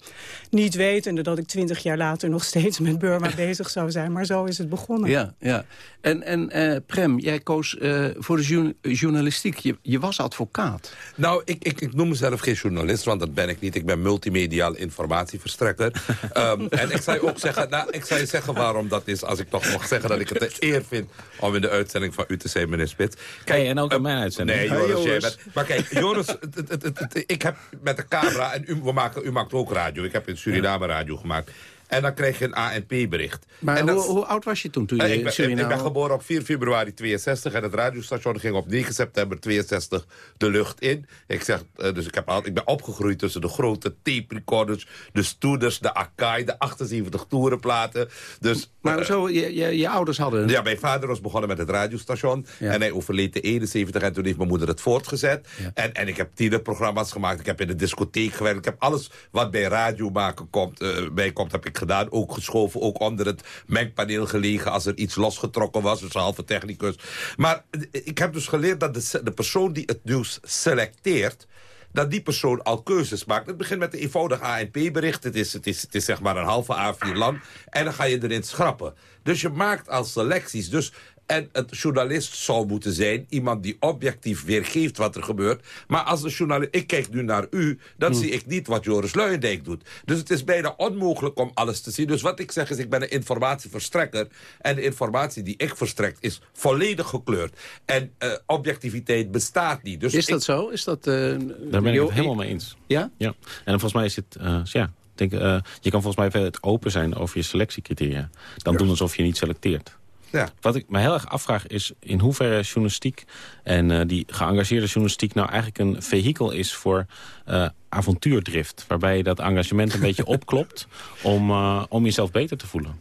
[SPEAKER 20] Niet wetende dat ik twintig jaar later nog steeds met Burma bezig zou zijn. Maar zo is het begonnen.
[SPEAKER 7] Ja, ja. En, en uh, Prem, jij koos uh, voor de jour journalistiek. Je, je, was advocaat.
[SPEAKER 26] Nou, ik, ik, ik, noem mezelf geen journalist, want dat ben ik niet. Ik ben multimediaal informatieverstrekker. um, en ik zou ook zeggen, nou, ik zou je zeggen waarom dat is... als ik toch mag zeggen dat ik het een eer vind... om in de uitzending van u te zijn, meneer Spits.
[SPEAKER 8] Kijk, en ook in mijn uitzending.
[SPEAKER 26] Nee, Joris, bent, maar kijk, Joris, het, het, het, ik heb met de camera... en u, we maken, u maakt ook radio. Ik heb in Suriname radio gemaakt. En dan krijg je een ANP-bericht.
[SPEAKER 7] Maar hoe, hoe oud was je toen? toen
[SPEAKER 26] Eh,
[SPEAKER 7] je
[SPEAKER 26] ik, ben,
[SPEAKER 7] Suriname-
[SPEAKER 26] ik ben geboren op 4 februari 62 en het radiostation ging op 9 september 62 de lucht in. Ik, zeg, eh, dus ik, heb al, ik ben opgegroeid tussen de grote tape recorders, de Stoeders, de Akai, de 78 toerenplaten. Dus,
[SPEAKER 7] Maar
[SPEAKER 26] eh,
[SPEAKER 7] zo, je, je, je ouders hadden...
[SPEAKER 26] ja, mijn vader was begonnen met het radiostation. En hij overleed in 71 en toen heeft mijn moeder het voortgezet. En, en ik heb tienerprogramma's gemaakt. Ik heb in de discotheek gewerkt. Ik heb alles wat bij radio maken komt, eh, bij komt, heb ik gedaan. Ook geschoven, ook onder het mengpaneel gelegen... als er iets losgetrokken was, dus halve technicus. Maar eh, ik heb dus geleerd dat de, de persoon die het nieuws selecteert dat die persoon al keuzes maakt. Het begint met een eenvoudig ANP-bericht. Het is, het, is, het is zeg maar een halve A4 lang. En dan ga je erin schrappen. Dus je maakt al selecties. Dus, en het journalist zou moeten zijn... iemand die objectief weergeeft wat er gebeurt. Maar als de journalist... Ik kijk nu naar u, dan zie ik niet wat Joris Luijendijk doet. Dus het is bijna onmogelijk om alles te zien. Dus wat ik zeg is, ik ben een informatieverstrekker. En de informatie die ik verstrek is volledig gekleurd. En eh, objectiviteit bestaat niet. Dus
[SPEAKER 7] is dat zo? Is dat, eh,
[SPEAKER 8] Daar ben ik het helemaal mee eens.
[SPEAKER 7] Ja?
[SPEAKER 8] Ja. En volgens mij is het... eh, ja, ik denk, eh, je kan volgens mij verder open zijn over je selectiecriteria. Dan doen alsof je niet selecteert.
[SPEAKER 26] Ja.
[SPEAKER 8] Wat ik me heel erg afvraag is in hoeverre journalistiek... en eh, die geëngageerde journalistiek nou eigenlijk een vehikel is voor eh, avontuurdrift. Waarbij je dat engagement een beetje opklopt om, eh, om jezelf beter te voelen.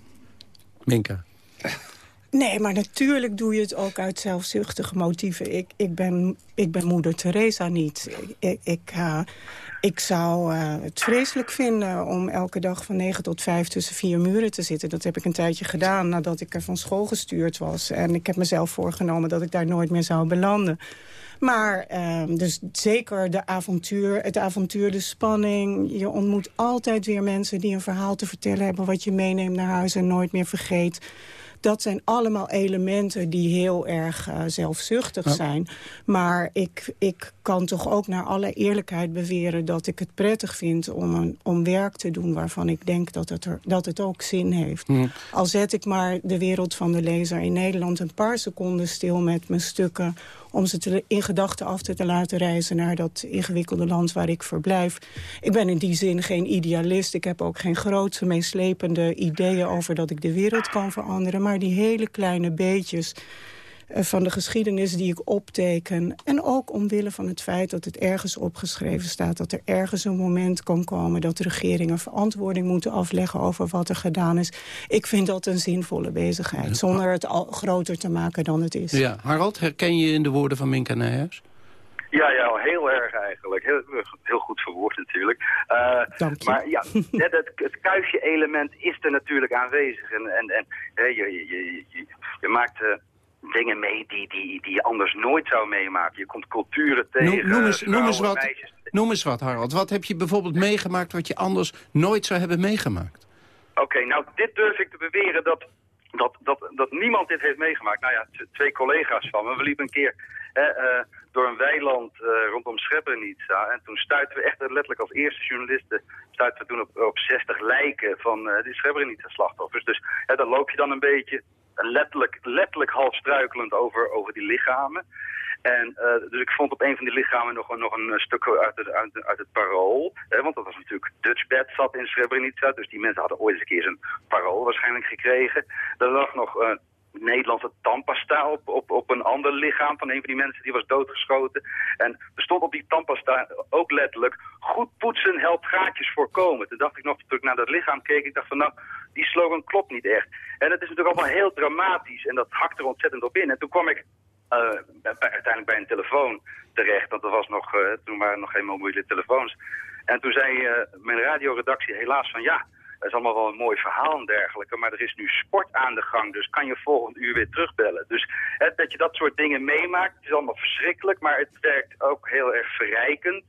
[SPEAKER 7] Minka.
[SPEAKER 20] Nee, maar natuurlijk doe je het ook uit zelfzuchtige motieven. Ik, ik, ben, ik ben moeder Teresa niet. Ik, ik, eh, ik zou eh, het vreselijk vinden om elke dag van 9 tot 5 tussen vier muren te zitten. Dat heb ik een tijdje gedaan nadat ik er van school gestuurd was. En ik heb mezelf voorgenomen dat ik daar nooit meer zou belanden. Maar ehm, dus zeker de avontuur, het avontuur, de spanning. Je ontmoet altijd weer mensen die een verhaal te vertellen hebben... wat je meeneemt naar huis en nooit meer vergeet. Dat zijn allemaal elementen die heel erg eh, zelfzuchtig zijn. Maar ik, ik kan toch ook naar alle eerlijkheid beweren... dat ik het prettig vind om, een, om werk te doen... waarvan ik denk dat het, er, dat het ook zin heeft. Al zet ik maar de wereld van de lezer in Nederland... een paar seconden stil met mijn stukken... om ze te, in gedachten af te laten reizen naar dat ingewikkelde land waar ik verblijf. Ik ben in die zin geen idealist. Ik heb ook geen grote, meeslepende ideeën over dat ik de wereld kan veranderen. Maar die hele kleine beetjes van de geschiedenis die ik opteken. En ook omwille van het feit dat het ergens opgeschreven staat... dat er ergens een moment kan komen dat regeringen verantwoording moeten afleggen... over wat er gedaan is. Ik vind dat een zinvolle bezigheid, zonder het al groter te maken dan het is.
[SPEAKER 7] Ja, Harald, herken je in de woorden van Minka Nijhuis?
[SPEAKER 25] Ja, ja, heel erg eigenlijk. Heel, heel goed verwoord natuurlijk. Eh, Maar ja, het, het, het kuifje-element is er natuurlijk aanwezig. En, en, en hè, je, je, je, je, je maakt eh, dingen mee die, die, die je anders nooit zou meemaken. Je komt culturen tegen,
[SPEAKER 7] Noem, eens, noem, eens wat, noem eens wat, Harald. Wat heb je bijvoorbeeld meegemaakt wat je anders nooit zou hebben meegemaakt?
[SPEAKER 25] Oké, nou dit durf ik te beweren dat, dat, dat, dat niemand dit heeft meegemaakt. Nou ja, twee collega's van me. We liepen een keer hè, eh, door een weiland eh, rondom Srebrenica. En toen stuitten we echt letterlijk als eerste journalisten... stuitten we toen op, op 60 lijken van eh die Srebrenica-slachtoffers. Dus hè, dan loop je dan een beetje letterlijk, letterlijk half struikelend over, over die lichamen. En eh, dus ik vond op een van die lichamen nog, nog een eh, stuk uit het, uit, uit het parool. Hè, want dat was natuurlijk Dutchbed zat in Srebrenica. Dus die mensen hadden ooit eens een keer zijn parool waarschijnlijk gekregen. Er lag nog eh, Nederlandse tandpasta op, op, op een ander lichaam van een van die mensen die was doodgeschoten. En er stond op die tandpasta ook letterlijk... goed poetsen helpt gaatjes voorkomen. Toen dacht ik nog, toen ik naar dat lichaam keek, ik dacht van nou, die slogan klopt niet echt. En het is natuurlijk allemaal heel dramatisch en dat hakt er ontzettend op in. En toen kwam ik eh, uiteindelijk bij een telefoon terecht. Want er was nog, eh, toen waren nog geen mobiele telefoons. En toen zei eh, mijn radioredactie helaas van ja, dat is allemaal wel een mooi verhaal en dergelijke. Maar er is nu sport aan de gang, dus kan je volgend uur weer terugbellen. Dus hè, dat je dat soort dingen meemaakt, is allemaal verschrikkelijk. Maar het werkt ook heel erg verrijkend.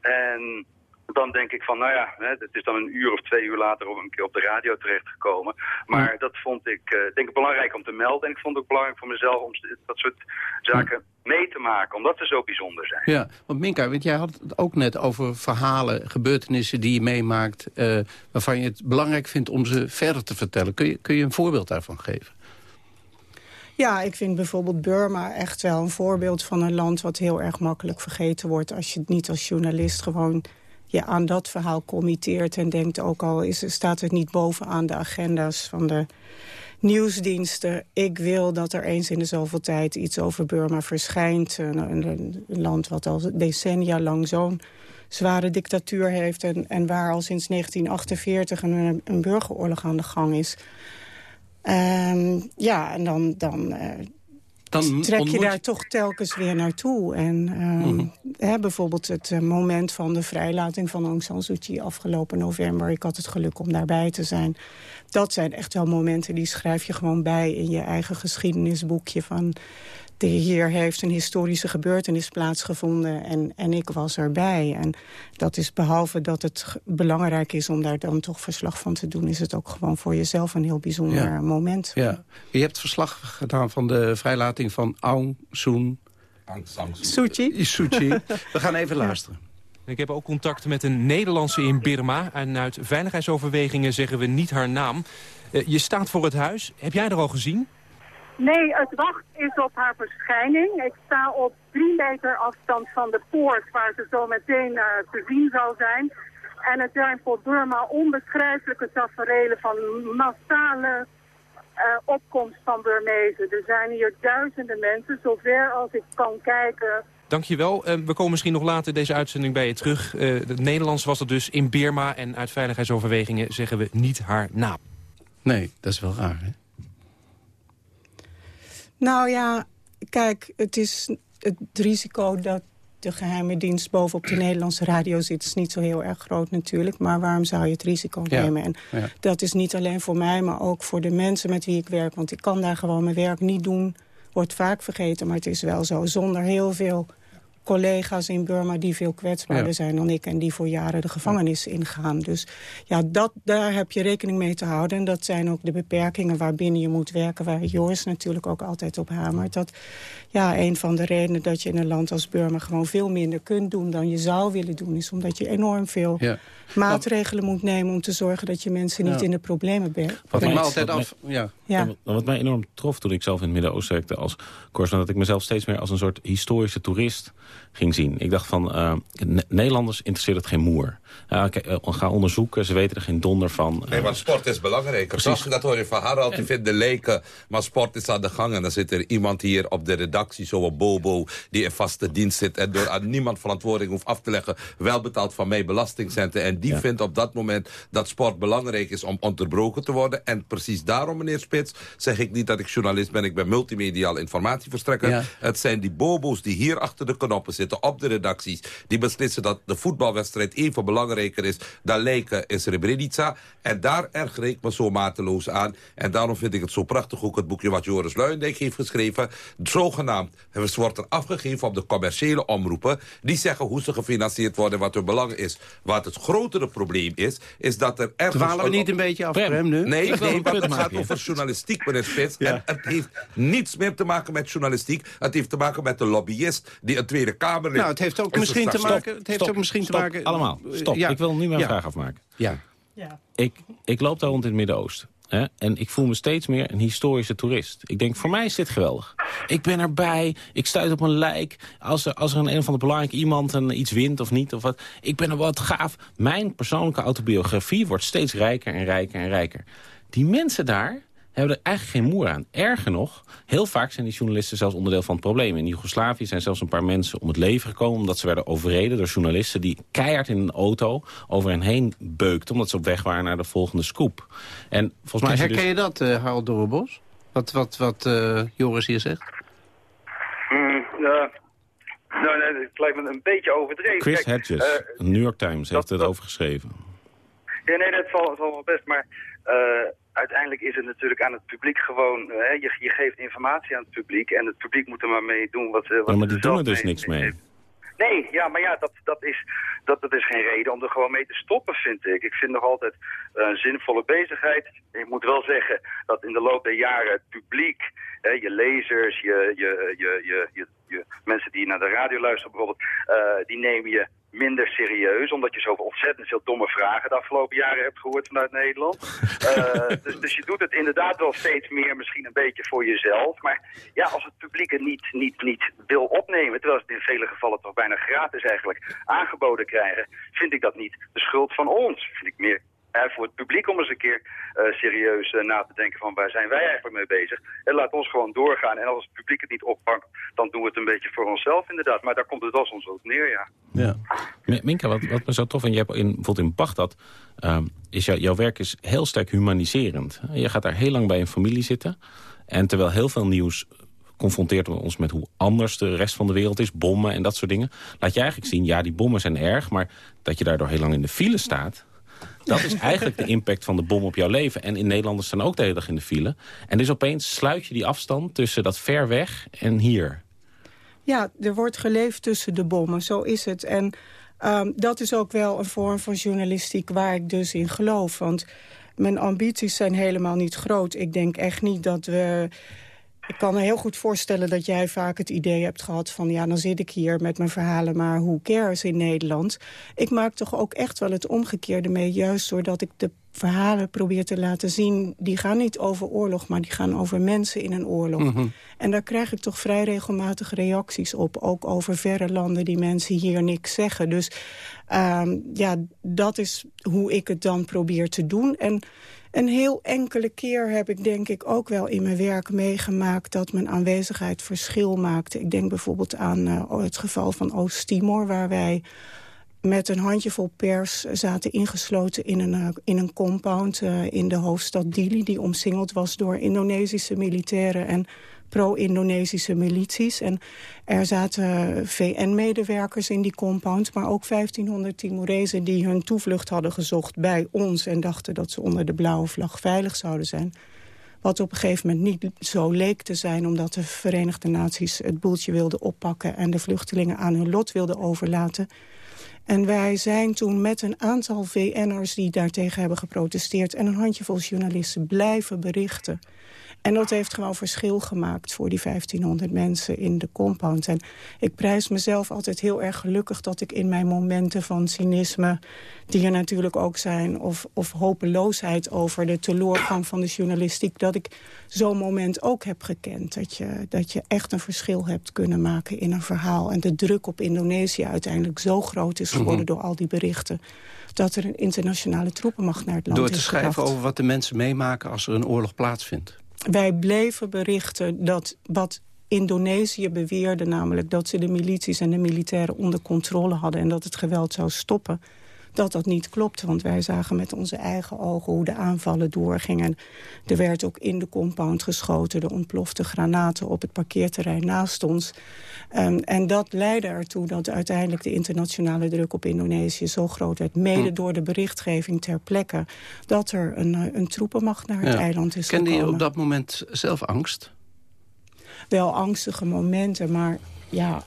[SPEAKER 25] En dan denk ik van, nou ja, hè, het is dan een uur of twee uur later op een keer op de radio terechtgekomen. Maar dat vond ik, eh, denk ik belangrijk om te melden. En ik vond het ook belangrijk voor mezelf om dat soort zaken mee te maken, omdat ze zo bijzonder zijn.
[SPEAKER 7] Ja, want Minka, want jij had het ook net over verhalen, gebeurtenissen die je meemaakt... eh, waarvan je het belangrijk vindt om ze verder te vertellen. Kun je, kun je een voorbeeld daarvan geven?
[SPEAKER 20] Ja, ik vind bijvoorbeeld Burma echt wel een voorbeeld van een land... wat heel erg makkelijk vergeten wordt... als je het niet als journalist gewoon je aan dat verhaal committeert en denkt... ook al is, staat het niet bovenaan de agenda's van de nieuwsdiensten. Ik wil dat er eens in de zoveel tijd iets over Burma verschijnt. Een, een, een land wat al decennia lang zo'n zware dictatuur heeft... En, en waar al sinds 1948 een, een burgeroorlog aan de gang is. Ehm, ja, en dan, dan, uh,
[SPEAKER 7] Dan
[SPEAKER 20] trek je
[SPEAKER 7] ontmoet-
[SPEAKER 20] daar toch telkens weer naartoe. En ehm,
[SPEAKER 7] Mhm.
[SPEAKER 20] hè, bijvoorbeeld het eh, moment van de vrijlating van Aung San Suu Kyi afgelopen november. Ik had het geluk om daarbij te zijn. Dat zijn echt wel momenten die schrijf je gewoon bij in je eigen geschiedenisboekje van... De hier heeft een historische gebeurtenis plaatsgevonden en, en ik was erbij. En dat is behalve dat het belangrijk is om daar dan toch verslag van te doen... is het ook gewoon voor jezelf een heel bijzonder
[SPEAKER 7] Ja.
[SPEAKER 20] moment.
[SPEAKER 7] Ja. Je hebt verslag gedaan van de vrijlating van Aung San
[SPEAKER 20] Suu Kyi.
[SPEAKER 7] Suu Kyi. We gaan even luisteren.
[SPEAKER 27] Ik heb ook contact met een Nederlandse in Birma. En uit veiligheidsoverwegingen zeggen we niet haar naam. Eh, je staat voor het huis. Heb jij er al gezien?
[SPEAKER 28] Nee, het wacht is op haar verschijning. Ik sta op drie meter afstand van de poort waar ze zo meteen eh, te zien zal zijn. En het zijn voor Burma onbeschrijfelijke taferelen van massale eh, opkomst van Burmezen. Er zijn hier duizenden mensen, zover als ik kan kijken.
[SPEAKER 27] Dankjewel. Uh, we komen misschien nog later deze uitzending bij je terug. Uh, het Nederlands was het dus in Birma. En uit veiligheidsoverwegingen zeggen we niet haar naam.
[SPEAKER 7] Nee, dat is wel raar, hè?
[SPEAKER 20] Nou ja, kijk, het is het risico dat de geheime dienst bovenop de Nederlandse radio zit... is niet zo heel erg groot natuurlijk. Maar waarom zou je het risico
[SPEAKER 7] Ja,
[SPEAKER 20] nemen? En
[SPEAKER 7] ja.
[SPEAKER 20] dat is niet alleen voor mij, maar ook voor de mensen met wie ik werk. Want ik kan daar gewoon mijn werk niet doen. Wordt vaak vergeten, maar het is wel zo. Zonder heel veel collega's in Burma die veel kwetsbaarder
[SPEAKER 7] Ja.
[SPEAKER 20] zijn dan ik... en die voor jaren de gevangenis ingaan. Dus ja, dat, daar heb je rekening mee te houden. En dat zijn ook de beperkingen waarbinnen je moet werken... waar Joris natuurlijk ook altijd op hamert. Dat ja, een van de redenen dat je in een land als Burma... gewoon veel minder kunt doen dan je zou willen doen... is omdat je enorm veel
[SPEAKER 7] Ja.
[SPEAKER 20] maatregelen moet nemen... om te zorgen dat je mensen niet
[SPEAKER 7] Ja.
[SPEAKER 20] in de problemen brengt.
[SPEAKER 7] Wat ik me altijd af... Ja.
[SPEAKER 20] Ja.
[SPEAKER 8] Wat- Wat mij enorm trof toen ik zelf in het Midden-Oosten werkte als correspondent... dat ik mezelf steeds meer als een soort historische toerist ging zien. Ik dacht van, eh, Ne- Nederlanders interesseert het geen moer. Kijk, eh, ga onderzoeken, ze weten er geen donder van.
[SPEAKER 26] Nee,
[SPEAKER 8] Eh,
[SPEAKER 26] want sport is belangrijker.
[SPEAKER 8] Precies.
[SPEAKER 26] Dat hoor je van Harald, die vindt de leken. Maar sport is aan de gang. En dan zit er iemand hier op de redactie, zo'n Bobo... die in vaste dienst zit en door aan niemand verantwoording hoeft af te leggen... wel betaald van mij belastingcenten. En die vindt op dat moment dat sport belangrijk is om onderbroken te worden. En precies daarom, meneer Spits, zeg ik niet dat ik journalist ben. Ik ben multimediaal informatieverstrekker.
[SPEAKER 7] Ja.
[SPEAKER 26] Het zijn die bobo's die hier achter de zitten op de redacties... die beslissen dat de voetbalwedstrijd even belangrijker is... dan lijken in Srebrenica. En daar erger ik me zo mateloos aan. En daarom vind ik het zo prachtig ook het boekje wat Joris Luijendijk heeft geschreven. Zogenaamd, het wordt er afgegeven op de commerciële omroepen... die zeggen hoe ze gefinancierd worden, wat hun belang is. Wat het grotere probleem is, is dat er ergens...
[SPEAKER 7] Dwalen we niet een beetje af,
[SPEAKER 8] Prem.
[SPEAKER 7] Nu?
[SPEAKER 26] Nee, nee want het gaat over journalistiek, meneer Spits.
[SPEAKER 7] Ja.
[SPEAKER 26] En het heeft niets meer te maken met journalistiek. Het heeft te maken met de lobbyist die een Tweede Kamer
[SPEAKER 7] Nou, het heeft ook
[SPEAKER 26] is
[SPEAKER 7] misschien te maken... Het heeft
[SPEAKER 8] Stop,
[SPEAKER 7] ook misschien
[SPEAKER 8] stop,
[SPEAKER 7] te maken...
[SPEAKER 8] allemaal. Stop,
[SPEAKER 7] Ja.
[SPEAKER 8] ik wil nu mijn
[SPEAKER 7] Ja.
[SPEAKER 8] vraag afmaken.
[SPEAKER 7] Ja.
[SPEAKER 8] Ik, ik loop daar rond in het Midden-Oosten. Hè? En ik voel me steeds meer een historische toerist. Ik denk, voor mij is dit geweldig. Ik ben erbij, ik stuit op een lijk. Als er, als er een, een van de belangrijke iemand een, iets wint of niet, of wat. Ik ben er wat gaaf. Mijn persoonlijke autobiografie wordt steeds rijker en rijker en rijker. Die mensen daar hebben er eigenlijk geen moer aan. Erger nog, heel vaak zijn die journalisten zelfs onderdeel van het probleem. In Joegoslavië zijn zelfs een paar mensen om het leven gekomen... omdat ze werden overreden door journalisten die keihard in een auto over hen heen beukten... omdat ze op weg waren naar de volgende scoop. En volgens mij is er
[SPEAKER 7] Herken
[SPEAKER 8] dus...
[SPEAKER 7] je dat, eh Harold Dorenbos? Wat, wat, wat eh, Joris hier zegt?
[SPEAKER 25] Hmm, ja. Nou, nee, het lijkt me een beetje overdreven.
[SPEAKER 8] Chris
[SPEAKER 25] Kijk,
[SPEAKER 8] Hedges,
[SPEAKER 25] eh,
[SPEAKER 8] New York Times, heeft het over geschreven.
[SPEAKER 25] Ja, nee, dat zal, zal wel best. Maar eh, uiteindelijk is het natuurlijk aan het publiek gewoon... eh, hè, je, je geeft informatie aan het publiek en het publiek moet er maar mee doen wat, ze wat
[SPEAKER 8] Ja, maar die doen er dus
[SPEAKER 25] mee-
[SPEAKER 8] niks mee.
[SPEAKER 25] Nee, ja, maar ja, dat, dat, is, dat, dat is geen reden om er gewoon mee te stoppen, vind ik. Ik vind nog altijd eh, een zinvolle bezigheid. Ik moet wel zeggen dat in de loop der jaren het publiek, hè, je lezers, je, je, je, je, je, je mensen die naar de radio luisteren bijvoorbeeld, eh, die nemen je minder serieus, omdat je zoveel ontzettend veel domme vragen de afgelopen jaren hebt gehoord vanuit Nederland. Uh, dus, dus je doet het inderdaad wel steeds meer misschien een beetje voor jezelf. Maar ja, als het publiek het niet, niet, niet wil opnemen, terwijl ze het in vele gevallen toch bijna gratis eigenlijk aangeboden krijgen, vind ik dat niet de schuld van ons. Vind ik meer voor het publiek om eens een keer uh, serieus uh, na te denken van waar zijn wij eigenlijk mee bezig. En laat ons gewoon doorgaan. En als het publiek het niet oppakt, dan doen we het een beetje voor onszelf inderdaad. Maar daar komt het wel soms ook neer, ja.
[SPEAKER 8] ja. Minka, wat, wat me zo tof en je hebt in, bijvoorbeeld in Bagdad, uh, is jou, jouw werk is heel sterk humaniserend. Je gaat daar heel lang bij een familie zitten. En terwijl heel veel nieuws confronteert ons met hoe anders de rest van de wereld is. Bommen en dat soort dingen. Laat je eigenlijk zien, ja, die bommen zijn erg. Maar dat je daardoor heel lang in de file staat... Dat is eigenlijk de impact van de bom op jouw leven. En in Nederlanders staan ook de hele dag in de file. En dus opeens sluit je die afstand tussen dat ver weg en hier.
[SPEAKER 20] Ja, er wordt geleefd tussen de bommen, zo is het. En um, dat is ook wel een vorm van journalistiek waar ik dus in geloof. Want mijn ambities zijn helemaal niet groot. Ik denk echt niet dat we ik kan me heel goed voorstellen dat jij vaak het idee hebt gehad van... ja, dan zit ik hier met mijn verhalen, maar who cares in Nederland. Ik maak toch ook echt wel het omgekeerde mee... juist doordat ik de verhalen probeer te laten zien... die gaan niet over oorlog, maar die gaan over mensen in een oorlog. Mhm. En daar krijg ik toch vrij regelmatig reacties op. Ook over verre landen die mensen hier niks zeggen. Dus um, ja, dat is hoe ik het dan probeer te doen. En een heel enkele keer heb ik denk ik ook wel in mijn werk meegemaakt... dat mijn aanwezigheid verschil maakte. Ik denk bijvoorbeeld aan uh, het geval van Oost-Timor... waar wij met een handjevol pers zaten ingesloten in een, uh, in een compound... Uh, in de hoofdstad Dili, die omsingeld was door Indonesische militairen... en pro-Indonesische milities. En er zaten VN-medewerkers in die compound... maar ook 1500 Timorezen die hun toevlucht hadden gezocht bij ons... en dachten dat ze onder de blauwe vlag veilig zouden zijn. Wat op een gegeven moment niet zo leek te zijn... omdat de Verenigde Naties het boeltje wilden oppakken... en de vluchtelingen aan hun lot wilden overlaten... En wij zijn toen met een aantal VN'ers die daartegen hebben geprotesteerd... en een handjevol journalisten blijven berichten. En dat heeft gewoon verschil gemaakt voor die 1500 mensen in de compound. En ik prijs mezelf altijd heel erg gelukkig dat ik in mijn momenten van cynisme... die er natuurlijk ook zijn, of, of hopeloosheid over de teleurgang van de journalistiek... dat ik zo'n moment ook heb gekend. Dat je, dat je echt een verschil hebt kunnen maken in een verhaal. En de druk op Indonesië uiteindelijk zo groot is geworden mhm. door al die berichten dat er een internationale troepenmacht naar het land
[SPEAKER 7] is Door te schrijven over wat de mensen meemaken als er een oorlog plaatsvindt.
[SPEAKER 20] Wij bleven berichten dat wat Indonesië beweerde namelijk dat ze de milities en de militairen onder controle hadden... en dat het geweld zou stoppen, dat dat niet klopt. Want wij zagen met onze eigen ogen hoe de aanvallen doorgingen. Er werd ook in de compound geschoten. Er ontplofte granaten op het parkeerterrein naast ons. Um, en dat leidde ertoe dat uiteindelijk de internationale druk op Indonesië zo groot werd. Mede hm. door de berichtgeving ter plekke. Dat er een, eh, een troepenmacht naar het eiland is
[SPEAKER 7] Kende
[SPEAKER 20] gekomen.
[SPEAKER 7] je op dat moment zelf angst?
[SPEAKER 20] Wel angstige momenten, maar ja,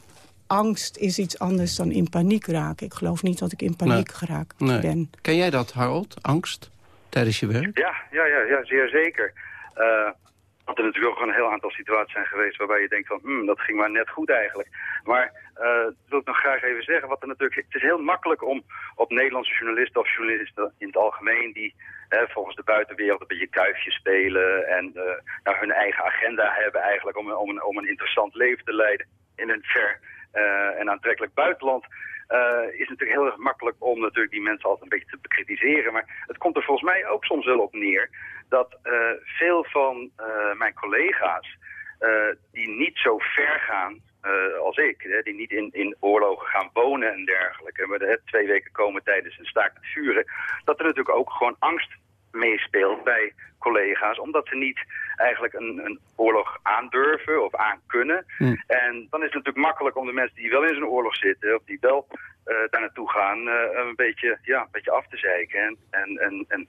[SPEAKER 20] angst is iets anders dan in paniek raken. Ik geloof niet dat ik in paniek nee. geraakt nee. ben.
[SPEAKER 7] Ken jij dat, Harold? Angst tijdens je werk?
[SPEAKER 25] Ja, ja, ja, ja zeer zeker. Uh, want er natuurlijk ook een heel aantal situaties zijn geweest waarbij je denkt van, hmm, dat ging maar net goed eigenlijk. Maar uh, wil ik nog graag even zeggen, wat er natuurlijk, het is heel makkelijk om op Nederlandse journalisten of journalisten in het algemeen die eh, volgens de buitenwereld een beetje kuifje spelen en uh, nou, hun eigen agenda hebben eigenlijk om, om, een, om een interessant leven te leiden in een ver en aantrekkelijk buitenland... Uh, is natuurlijk heel erg makkelijk om natuurlijk die mensen altijd een beetje te bekritiseren. Maar het komt er volgens mij ook soms wel op neer dat uh, veel van mijn collega's die niet zo ver gaan als ik, hè, die niet in, in oorlogen gaan wonen en dergelijke, maar de, twee weken komen tijdens een staakt het vuren, dat er natuurlijk ook gewoon angst meespeelt bij collega's, omdat ze niet eigenlijk een, een oorlog aandurven of aankunnen. Hm. En dan is het natuurlijk makkelijk om de mensen die wel in zo'n oorlog zitten, of die wel uh, daar naartoe gaan, uh, een, beetje, ja, een beetje af te zeiken. En, en, en, en,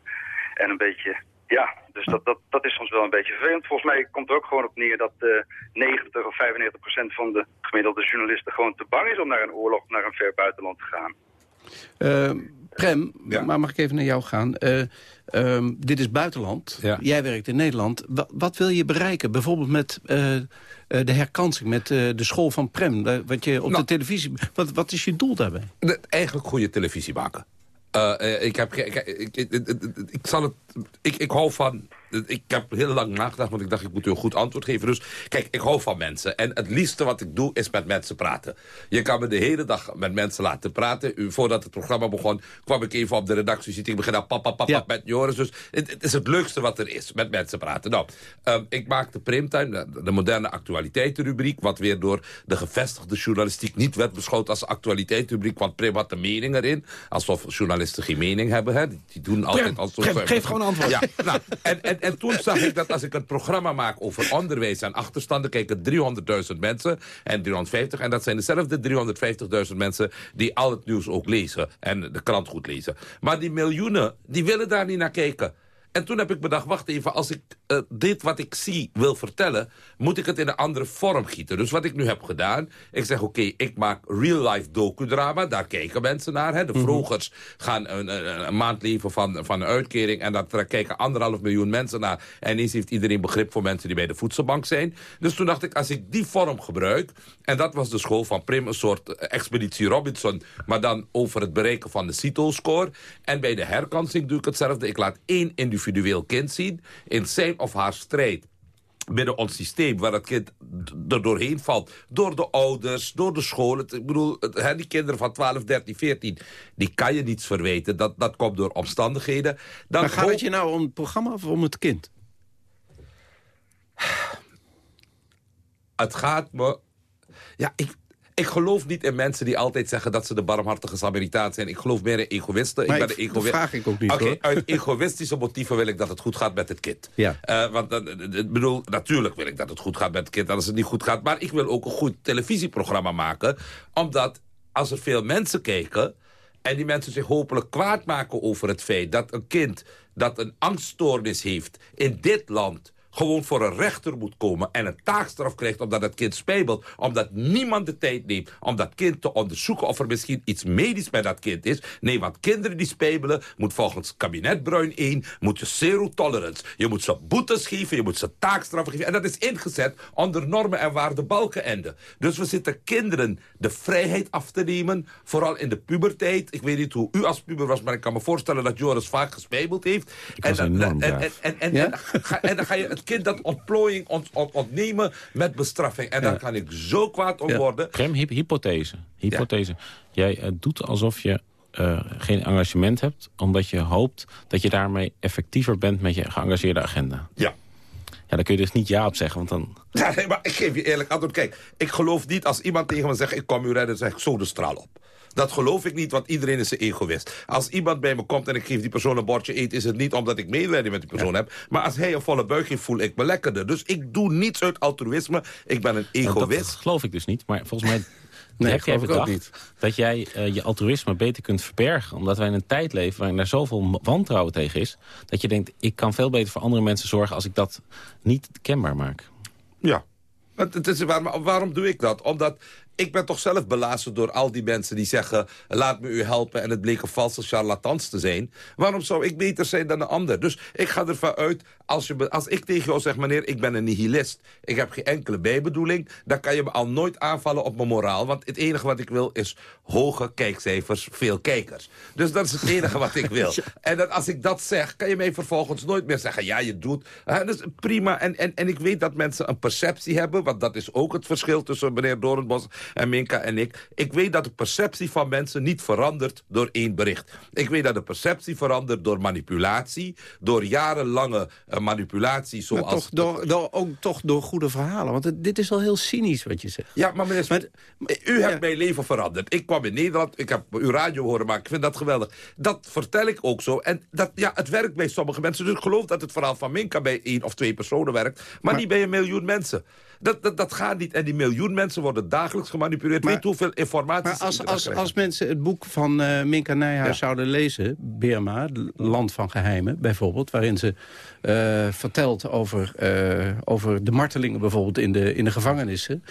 [SPEAKER 25] en een beetje, ja, dus dat, dat, dat is soms wel een beetje vervelend. Volgens mij komt er ook gewoon op neer dat uh, 90 of 95 procent van de gemiddelde journalisten gewoon te bang is om naar een oorlog, naar een ver buitenland te gaan.
[SPEAKER 7] Uh, Prem, maar mag ik even naar jou gaan? Uh, um, dit is buitenland.
[SPEAKER 26] Ja.
[SPEAKER 7] Jij werkt in Nederland. Wa wat wil je bereiken? Bijvoorbeeld met uh, de herkansing, met de school van Prem. wat je op
[SPEAKER 26] nou,
[SPEAKER 7] de televisie... Wat, wat is je doel daarbij?
[SPEAKER 26] Eigenlijk goede televisie maken. ik, heb, ik, ik, ik, ik, zal het, ik, ik hou van ik heb heel lang nagedacht, want ik dacht ik moet u een goed antwoord geven. Dus kijk, ik hou van mensen. En het liefste wat ik doe is met mensen praten. Je kan me de hele dag met mensen laten praten. U, voordat het programma begon, kwam ik even op de redactie zitten. Ik begin al pap, pap, pap, ja. met Joris. Dus het, het, is het leukste wat er is, met mensen praten. Nou, um, ik maak de Primtime, de, de moderne actualiteitenrubriek... wat weer door de gevestigde journalistiek niet werd beschouwd als actualiteitenrubriek. Want Prim had de mening erin. Alsof journalisten geen mening hebben. Hè. Die, doen altijd...
[SPEAKER 8] Prim, alsof, geef, geef gewoon antwoord.
[SPEAKER 26] Ja, nou, en, en en toen zag ik dat als ik een programma maak over onderwijs en achterstanden... kijken 300.000 mensen en 350. En dat zijn dezelfde 350.000 mensen die al het nieuws ook lezen. En de krant goed lezen. Maar die miljoenen, die willen daar niet naar kijken. En toen heb ik bedacht, wacht even, als ik uh, dit wat ik zie wil vertellen... moet ik het in een andere vorm gieten. Dus wat ik nu heb gedaan, ik zeg oké, okay, ik maak real-life docudrama. Daar kijken mensen naar. Hè. De mm vrogers gaan een, een, een, maand leven van, van een uitkering... en daar kijken anderhalf miljoen mensen naar. En eens heeft iedereen begrip voor mensen die bij de voedselbank zijn. Dus toen dacht ik, als ik die vorm gebruik... en dat was de school van Prim, een soort expeditie Robinson... maar dan over het bereiken van de CITO-score. En bij de herkansing doe ik hetzelfde. Ik laat één individu individueel kind zien... in zijn of haar strijd binnen ons systeem, waar het kind er doorheen valt. Door de ouders, door de school. ik bedoel, die kinderen van 12, 13, 14, die kan je niets verweten. Dat, dat komt door omstandigheden.
[SPEAKER 7] Dan maar gaat het je nou om het programma of om het kind?
[SPEAKER 26] Het gaat me... Ja, ik, ik geloof niet in mensen die altijd zeggen dat ze de barmhartige Samaritaan zijn. Ik geloof meer in egoïsten.
[SPEAKER 7] Maar
[SPEAKER 26] ik
[SPEAKER 7] ben ik, dat vraag ik ook niet.
[SPEAKER 26] Uit egoïstische motieven wil ik dat het goed gaat met het kind.
[SPEAKER 7] Ja.
[SPEAKER 26] Uh, want ik bedoel, natuurlijk wil ik dat het goed gaat met het kind. Als het niet goed gaat. Maar ik wil ook een goed televisieprogramma maken. Omdat als er veel mensen kijken... en die mensen zich hopelijk kwaad maken over het feit... dat een kind dat een angststoornis heeft in dit land gewoon voor een rechter moet komen... en een taakstraf krijgt omdat het kind spijbelt... omdat niemand de tijd neemt om dat kind te onderzoeken... of er misschien iets medisch bij dat kind is. Nee, want kinderen die spijbelen... moet volgens kabinet Bruin 1... moet je zero tolerance. Je moet ze boetes geven, je moet ze taakstraffen geven. En dat is ingezet onder normen en waarden balken enden. Dus we zitten kinderen de vrijheid af te nemen... vooral in de puberteit. Ik weet niet hoe u als puber was... maar ik kan me voorstellen dat Joris vaak gespijbeld heeft.
[SPEAKER 8] En dan, en,
[SPEAKER 26] en, en, en, en dan ga je het kind dat ontplooiing ont, ont, ontnemen met bestraffing. En daar kan ik zo kwaad om worden.
[SPEAKER 8] Prem, hypothese. hypothese. Jij uh, doet alsof je uh, geen engagement hebt... omdat je hoopt dat je daarmee effectiever bent met je geëngageerde agenda.
[SPEAKER 26] Ja.
[SPEAKER 8] Ja, daar kun je dus niet ja op zeggen, want dan...
[SPEAKER 26] Ja, nee, maar ik geef je eerlijk antwoord. Kijk, ik geloof niet als iemand tegen me zegt... ik kom u redden, dan zeg ik zo de straal op. Dat geloof ik niet, want iedereen is een egoïst. Als iemand bij me komt en ik geef die persoon een bordje eten... is het niet omdat ik medelijden met die persoon heb. Maar als hij een volle buik heeft, voel ik me lekkerder. Dus ik doe niets uit altruïsme. Ik ben een egoïst.
[SPEAKER 8] dat geloof ik dus niet. Maar volgens mij Nee, heb jij bedacht dat jij uh, je altruïsme beter kunt verbergen? Omdat wij in een tijd leven waarin er zoveel wantrouwen tegen is... dat je denkt, ik kan veel beter voor andere mensen zorgen... als ik dat niet kenbaar maak.
[SPEAKER 26] Ja. Het is, waarom, waarom doe ik dat? Omdat ik ben toch zelf belazerd door al die mensen die zeggen... laat me u helpen en het bleken valse charlatans te zijn. Waarom zou ik beter zijn dan een ander? Dus ik ga ervan uit, als, je, als ik tegen jou zeg... meneer, ik ben een nihilist, ik heb geen enkele bijbedoeling... dan kan je me al nooit aanvallen op mijn moraal. Want het enige wat ik wil is hoge kijkcijfers, veel kijkers. Dus dat is het enige wat ik wil. En dat als ik dat zeg, kan je mij vervolgens nooit meer zeggen... ja, je doet... Uh, dus prima, en, en, en ik weet dat mensen een perceptie hebben... want dat is ook het verschil tussen meneer Doornbos en Minka en ik. Ik weet dat de perceptie van mensen niet verandert door één bericht. Ik weet dat de perceptie verandert door manipulatie. Door jarenlange uh, manipulatie. Zoals
[SPEAKER 7] maar toch door, door, ook toch door goede verhalen. Want het, dit is al heel cynisch wat je zegt.
[SPEAKER 26] Ja, maar meneer u hebt mijn leven veranderd. Ik kwam in Nederland, ik heb uw radio horen maken. Ik vind dat geweldig. Dat vertel ik ook zo. En dat, ja, het werkt bij sommige mensen. Dus ik geloof dat het verhaal van Minka bij één of twee personen werkt. Maar, maar niet bij een miljoen mensen. Dat, dat, dat gaat niet. En die miljoen mensen worden dagelijks gemanipuleerd. Maar, Weet hoeveel informatie
[SPEAKER 7] Maar als, als, als mensen het boek van uh, Minka Nijhuis zouden lezen... Birma, Land van Geheimen bijvoorbeeld... waarin ze uh, vertelt over, uh, over de martelingen bijvoorbeeld in de, in de gevangenissen.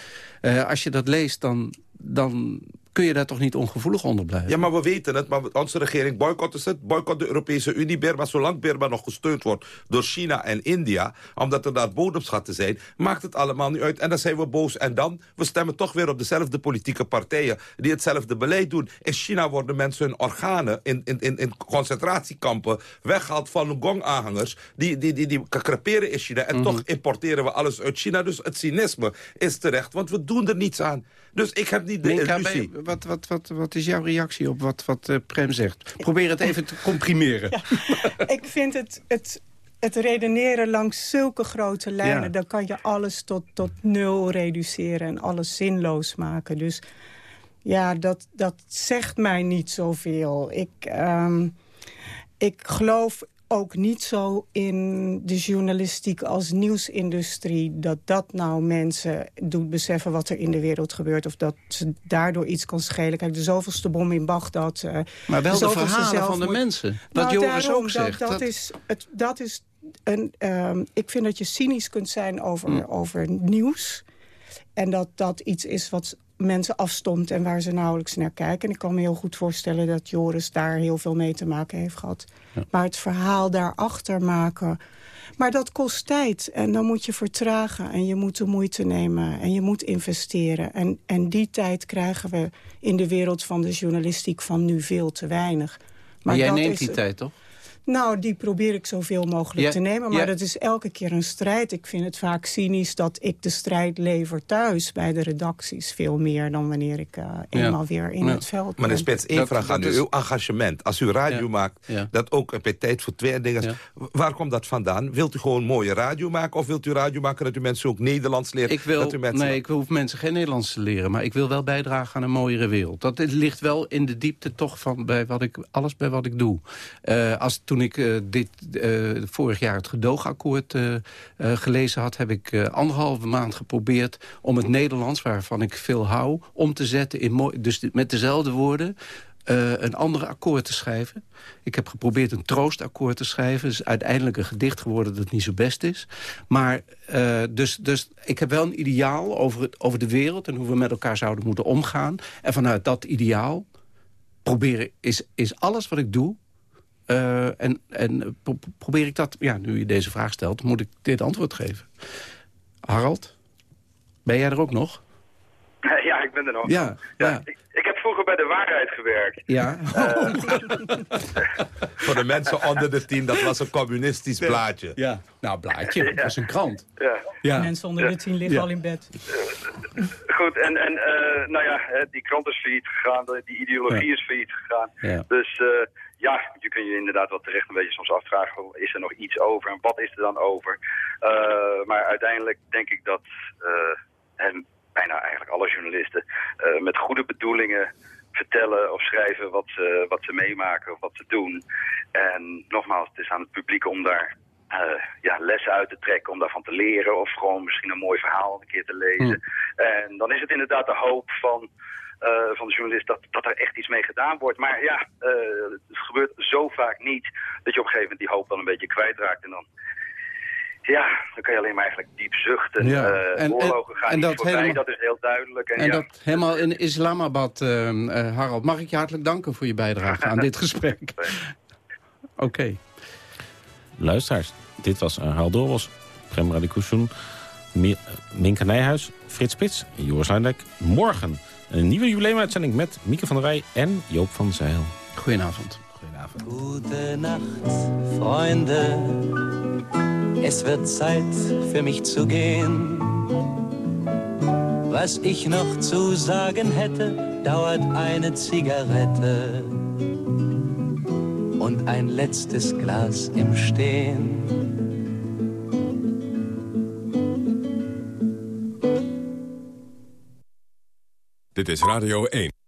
[SPEAKER 7] als je dat leest, dan, dan kun je daar toch niet ongevoelig onder blijven?
[SPEAKER 26] Ja, maar we weten het. Maar onze regering boycott het. Boycott de Europese Unie. Burma, zolang Burma nog gesteund wordt door China en India... omdat er daar bodemschatten zijn, maakt het allemaal niet uit. En dan zijn we boos. En dan, we stemmen toch weer op dezelfde politieke partijen... die hetzelfde beleid doen. In China worden mensen hun organen in, in, in, in concentratiekampen... weggehaald van Gong-aanhangers. Die, die, die, die creperen in China. En
[SPEAKER 7] Mhm.
[SPEAKER 26] toch importeren we alles uit China. Dus het cynisme is terecht, want we doen er niets aan. Dus ik heb niet de
[SPEAKER 7] Minka,
[SPEAKER 26] illusie...
[SPEAKER 7] wat, wat, wat, wat is jouw reactie op wat, wat eh, Prem zegt? Probeer het even te comprimeren.
[SPEAKER 20] ik vind het, het, het redeneren langs zulke grote lijnen...
[SPEAKER 7] Ja.
[SPEAKER 20] dan kan je alles tot, tot nul reduceren en alles zinloos maken. Dus ja, dat, dat zegt mij niet zoveel. Ik, ehm, ik geloof ook niet zo in de journalistiek als nieuwsindustrie... dat dat nou mensen doet beseffen wat er in de wereld gebeurt... of dat ze daardoor iets kan schelen. Kijk, de zoveelste bom in Bagdad... eh,
[SPEAKER 7] Maar wel de
[SPEAKER 20] zoveelste
[SPEAKER 7] verhalen van de mensen. Wat
[SPEAKER 20] Nou,
[SPEAKER 7] Joris
[SPEAKER 20] daarom,
[SPEAKER 7] ook zegt.
[SPEAKER 20] Dat,
[SPEAKER 7] dat-
[SPEAKER 20] is, het, dat is een... ehm, ik vind dat je cynisch kunt zijn over,
[SPEAKER 7] Mm.
[SPEAKER 20] over nieuws. En dat dat iets is wat mensen afstomt en waar ze nauwelijks naar kijken. En ik kan me heel goed voorstellen dat Joris daar heel veel mee te maken heeft gehad. Maar het verhaal daarachter maken... Maar dat kost tijd en dan moet je vertragen en je moet de moeite nemen en je moet investeren. En, en die tijd krijgen we in de wereld van de journalistiek van nu veel te weinig.
[SPEAKER 7] Maar jij neemt die tijd, toch?
[SPEAKER 20] Nou, die probeer ik zoveel mogelijk
[SPEAKER 7] Ja,
[SPEAKER 20] te nemen. Maar
[SPEAKER 7] ja.
[SPEAKER 20] dat is elke keer een strijd. Ik vind het vaak cynisch dat ik de strijd lever thuis bij de redacties. Veel meer dan wanneer ik eh, eenmaal weer in
[SPEAKER 26] Ja.
[SPEAKER 20] het veld ben.
[SPEAKER 26] Meneer Spits, één
[SPEAKER 7] Dat-
[SPEAKER 26] vraag aan u.
[SPEAKER 7] is-
[SPEAKER 26] Uw engagement, als u radio
[SPEAKER 7] Ja.
[SPEAKER 26] maakt,
[SPEAKER 7] Ja.
[SPEAKER 26] dat ook heb je tijd voor twee dingen. Waar komt dat vandaan? Wilt u gewoon mooie radio maken? Of wilt u radio maken dat u mensen ook Nederlands leert?
[SPEAKER 7] Ik wil,
[SPEAKER 26] dat u mensen...
[SPEAKER 7] nee, ik hoef mensen geen Nederlands te leren. Maar ik wil wel bijdragen aan een mooiere wereld. Dat het ligt wel in de diepte toch van bij wat ik, alles bij wat ik doe. Eh, als, toen ik eh, dit, eh, vorig jaar het gedoogakkoord eh, gelezen had... heb ik anderhalve maand geprobeerd om het Nederlands... waarvan ik veel hou, om te zetten in mooi... dus met dezelfde woorden... een ander akkoord te schrijven. Ik heb geprobeerd een troostakkoord te schrijven. Het is uiteindelijk een gedicht geworden dat niet zo best is. Maar dus, dus ik heb wel een ideaal over, het, over de wereld... en hoe we met elkaar zouden moeten omgaan. En vanuit dat ideaal proberen is, is alles wat ik doe... eh, en en pro- probeer ik dat... Ja, nu je deze vraag stelt, moet ik dit antwoord geven. Harald, ben jij er ook nog?
[SPEAKER 25] Ja, ik ben er nog.
[SPEAKER 7] Ja, ja.
[SPEAKER 25] Ik, ik heb vroeger bij de waarheid gewerkt.
[SPEAKER 7] Ja.
[SPEAKER 26] Voor de mensen onder de tien, dat was een communistisch blaadje.
[SPEAKER 7] Ja, nou blaadje, dat is een krant.
[SPEAKER 25] Ja.
[SPEAKER 7] Ja.
[SPEAKER 20] Mensen onder de tien liggen
[SPEAKER 7] Ja.
[SPEAKER 20] al in bed.
[SPEAKER 25] Goed, en, en eh, nou ja, hè, die krant is failliet gegaan, die ideologie is failliet gegaan.
[SPEAKER 7] Ja.
[SPEAKER 25] Dus eh, ja, je kunt je inderdaad wel terecht een beetje soms afvragen, is er nog iets over en wat is er dan over? Eh, maar uiteindelijk denk ik dat eh, en bijna eigenlijk alle journalisten eh, met goede bedoelingen vertellen of schrijven wat ze, wat ze meemaken of wat ze doen. En nogmaals, het is aan het publiek om daar ja, lessen uit te trekken, om daarvan te leren of gewoon misschien een mooi verhaal een keer te lezen. En dan is het inderdaad de hoop van, eh, van de journalist dat, dat er echt iets mee gedaan wordt. Maar ja, eh, het gebeurt zo vaak niet dat je op een gegeven moment die hoop dan een beetje kwijtraakt. En dan, ja, dan kan je alleen maar eigenlijk diep zuchten.
[SPEAKER 7] Ja,
[SPEAKER 25] Eh,
[SPEAKER 7] en- en-
[SPEAKER 25] oorlogen gaan
[SPEAKER 7] en
[SPEAKER 25] niet
[SPEAKER 7] dat
[SPEAKER 25] voorbij,
[SPEAKER 7] helemaal-
[SPEAKER 25] dat is heel duidelijk. En,
[SPEAKER 7] En
[SPEAKER 25] ja,
[SPEAKER 7] dat helemaal in Islamabad, Harald. Mag ik je hartelijk danken voor je bijdrage aan dit gesprek. Oké.
[SPEAKER 8] Luisteraars, dit was Haal Doorbos, Prem Radikousjoen, Mi- uh, Minke Nijhuis, Frits Spits en Joris Luindijk. Morgen een nieuwe jubileumuitzending met Mieke van der Wij en Joop van Zeil.
[SPEAKER 7] Goedenavond.
[SPEAKER 8] Goedenavond.
[SPEAKER 29] Gute Nacht, Freunde. Es wird Zeit für mich zu gehen. Was ich noch zu sagen hätte, dauert eine Zigarette und ein letztes Glas im Stehen.
[SPEAKER 6] Dit is Radio 1.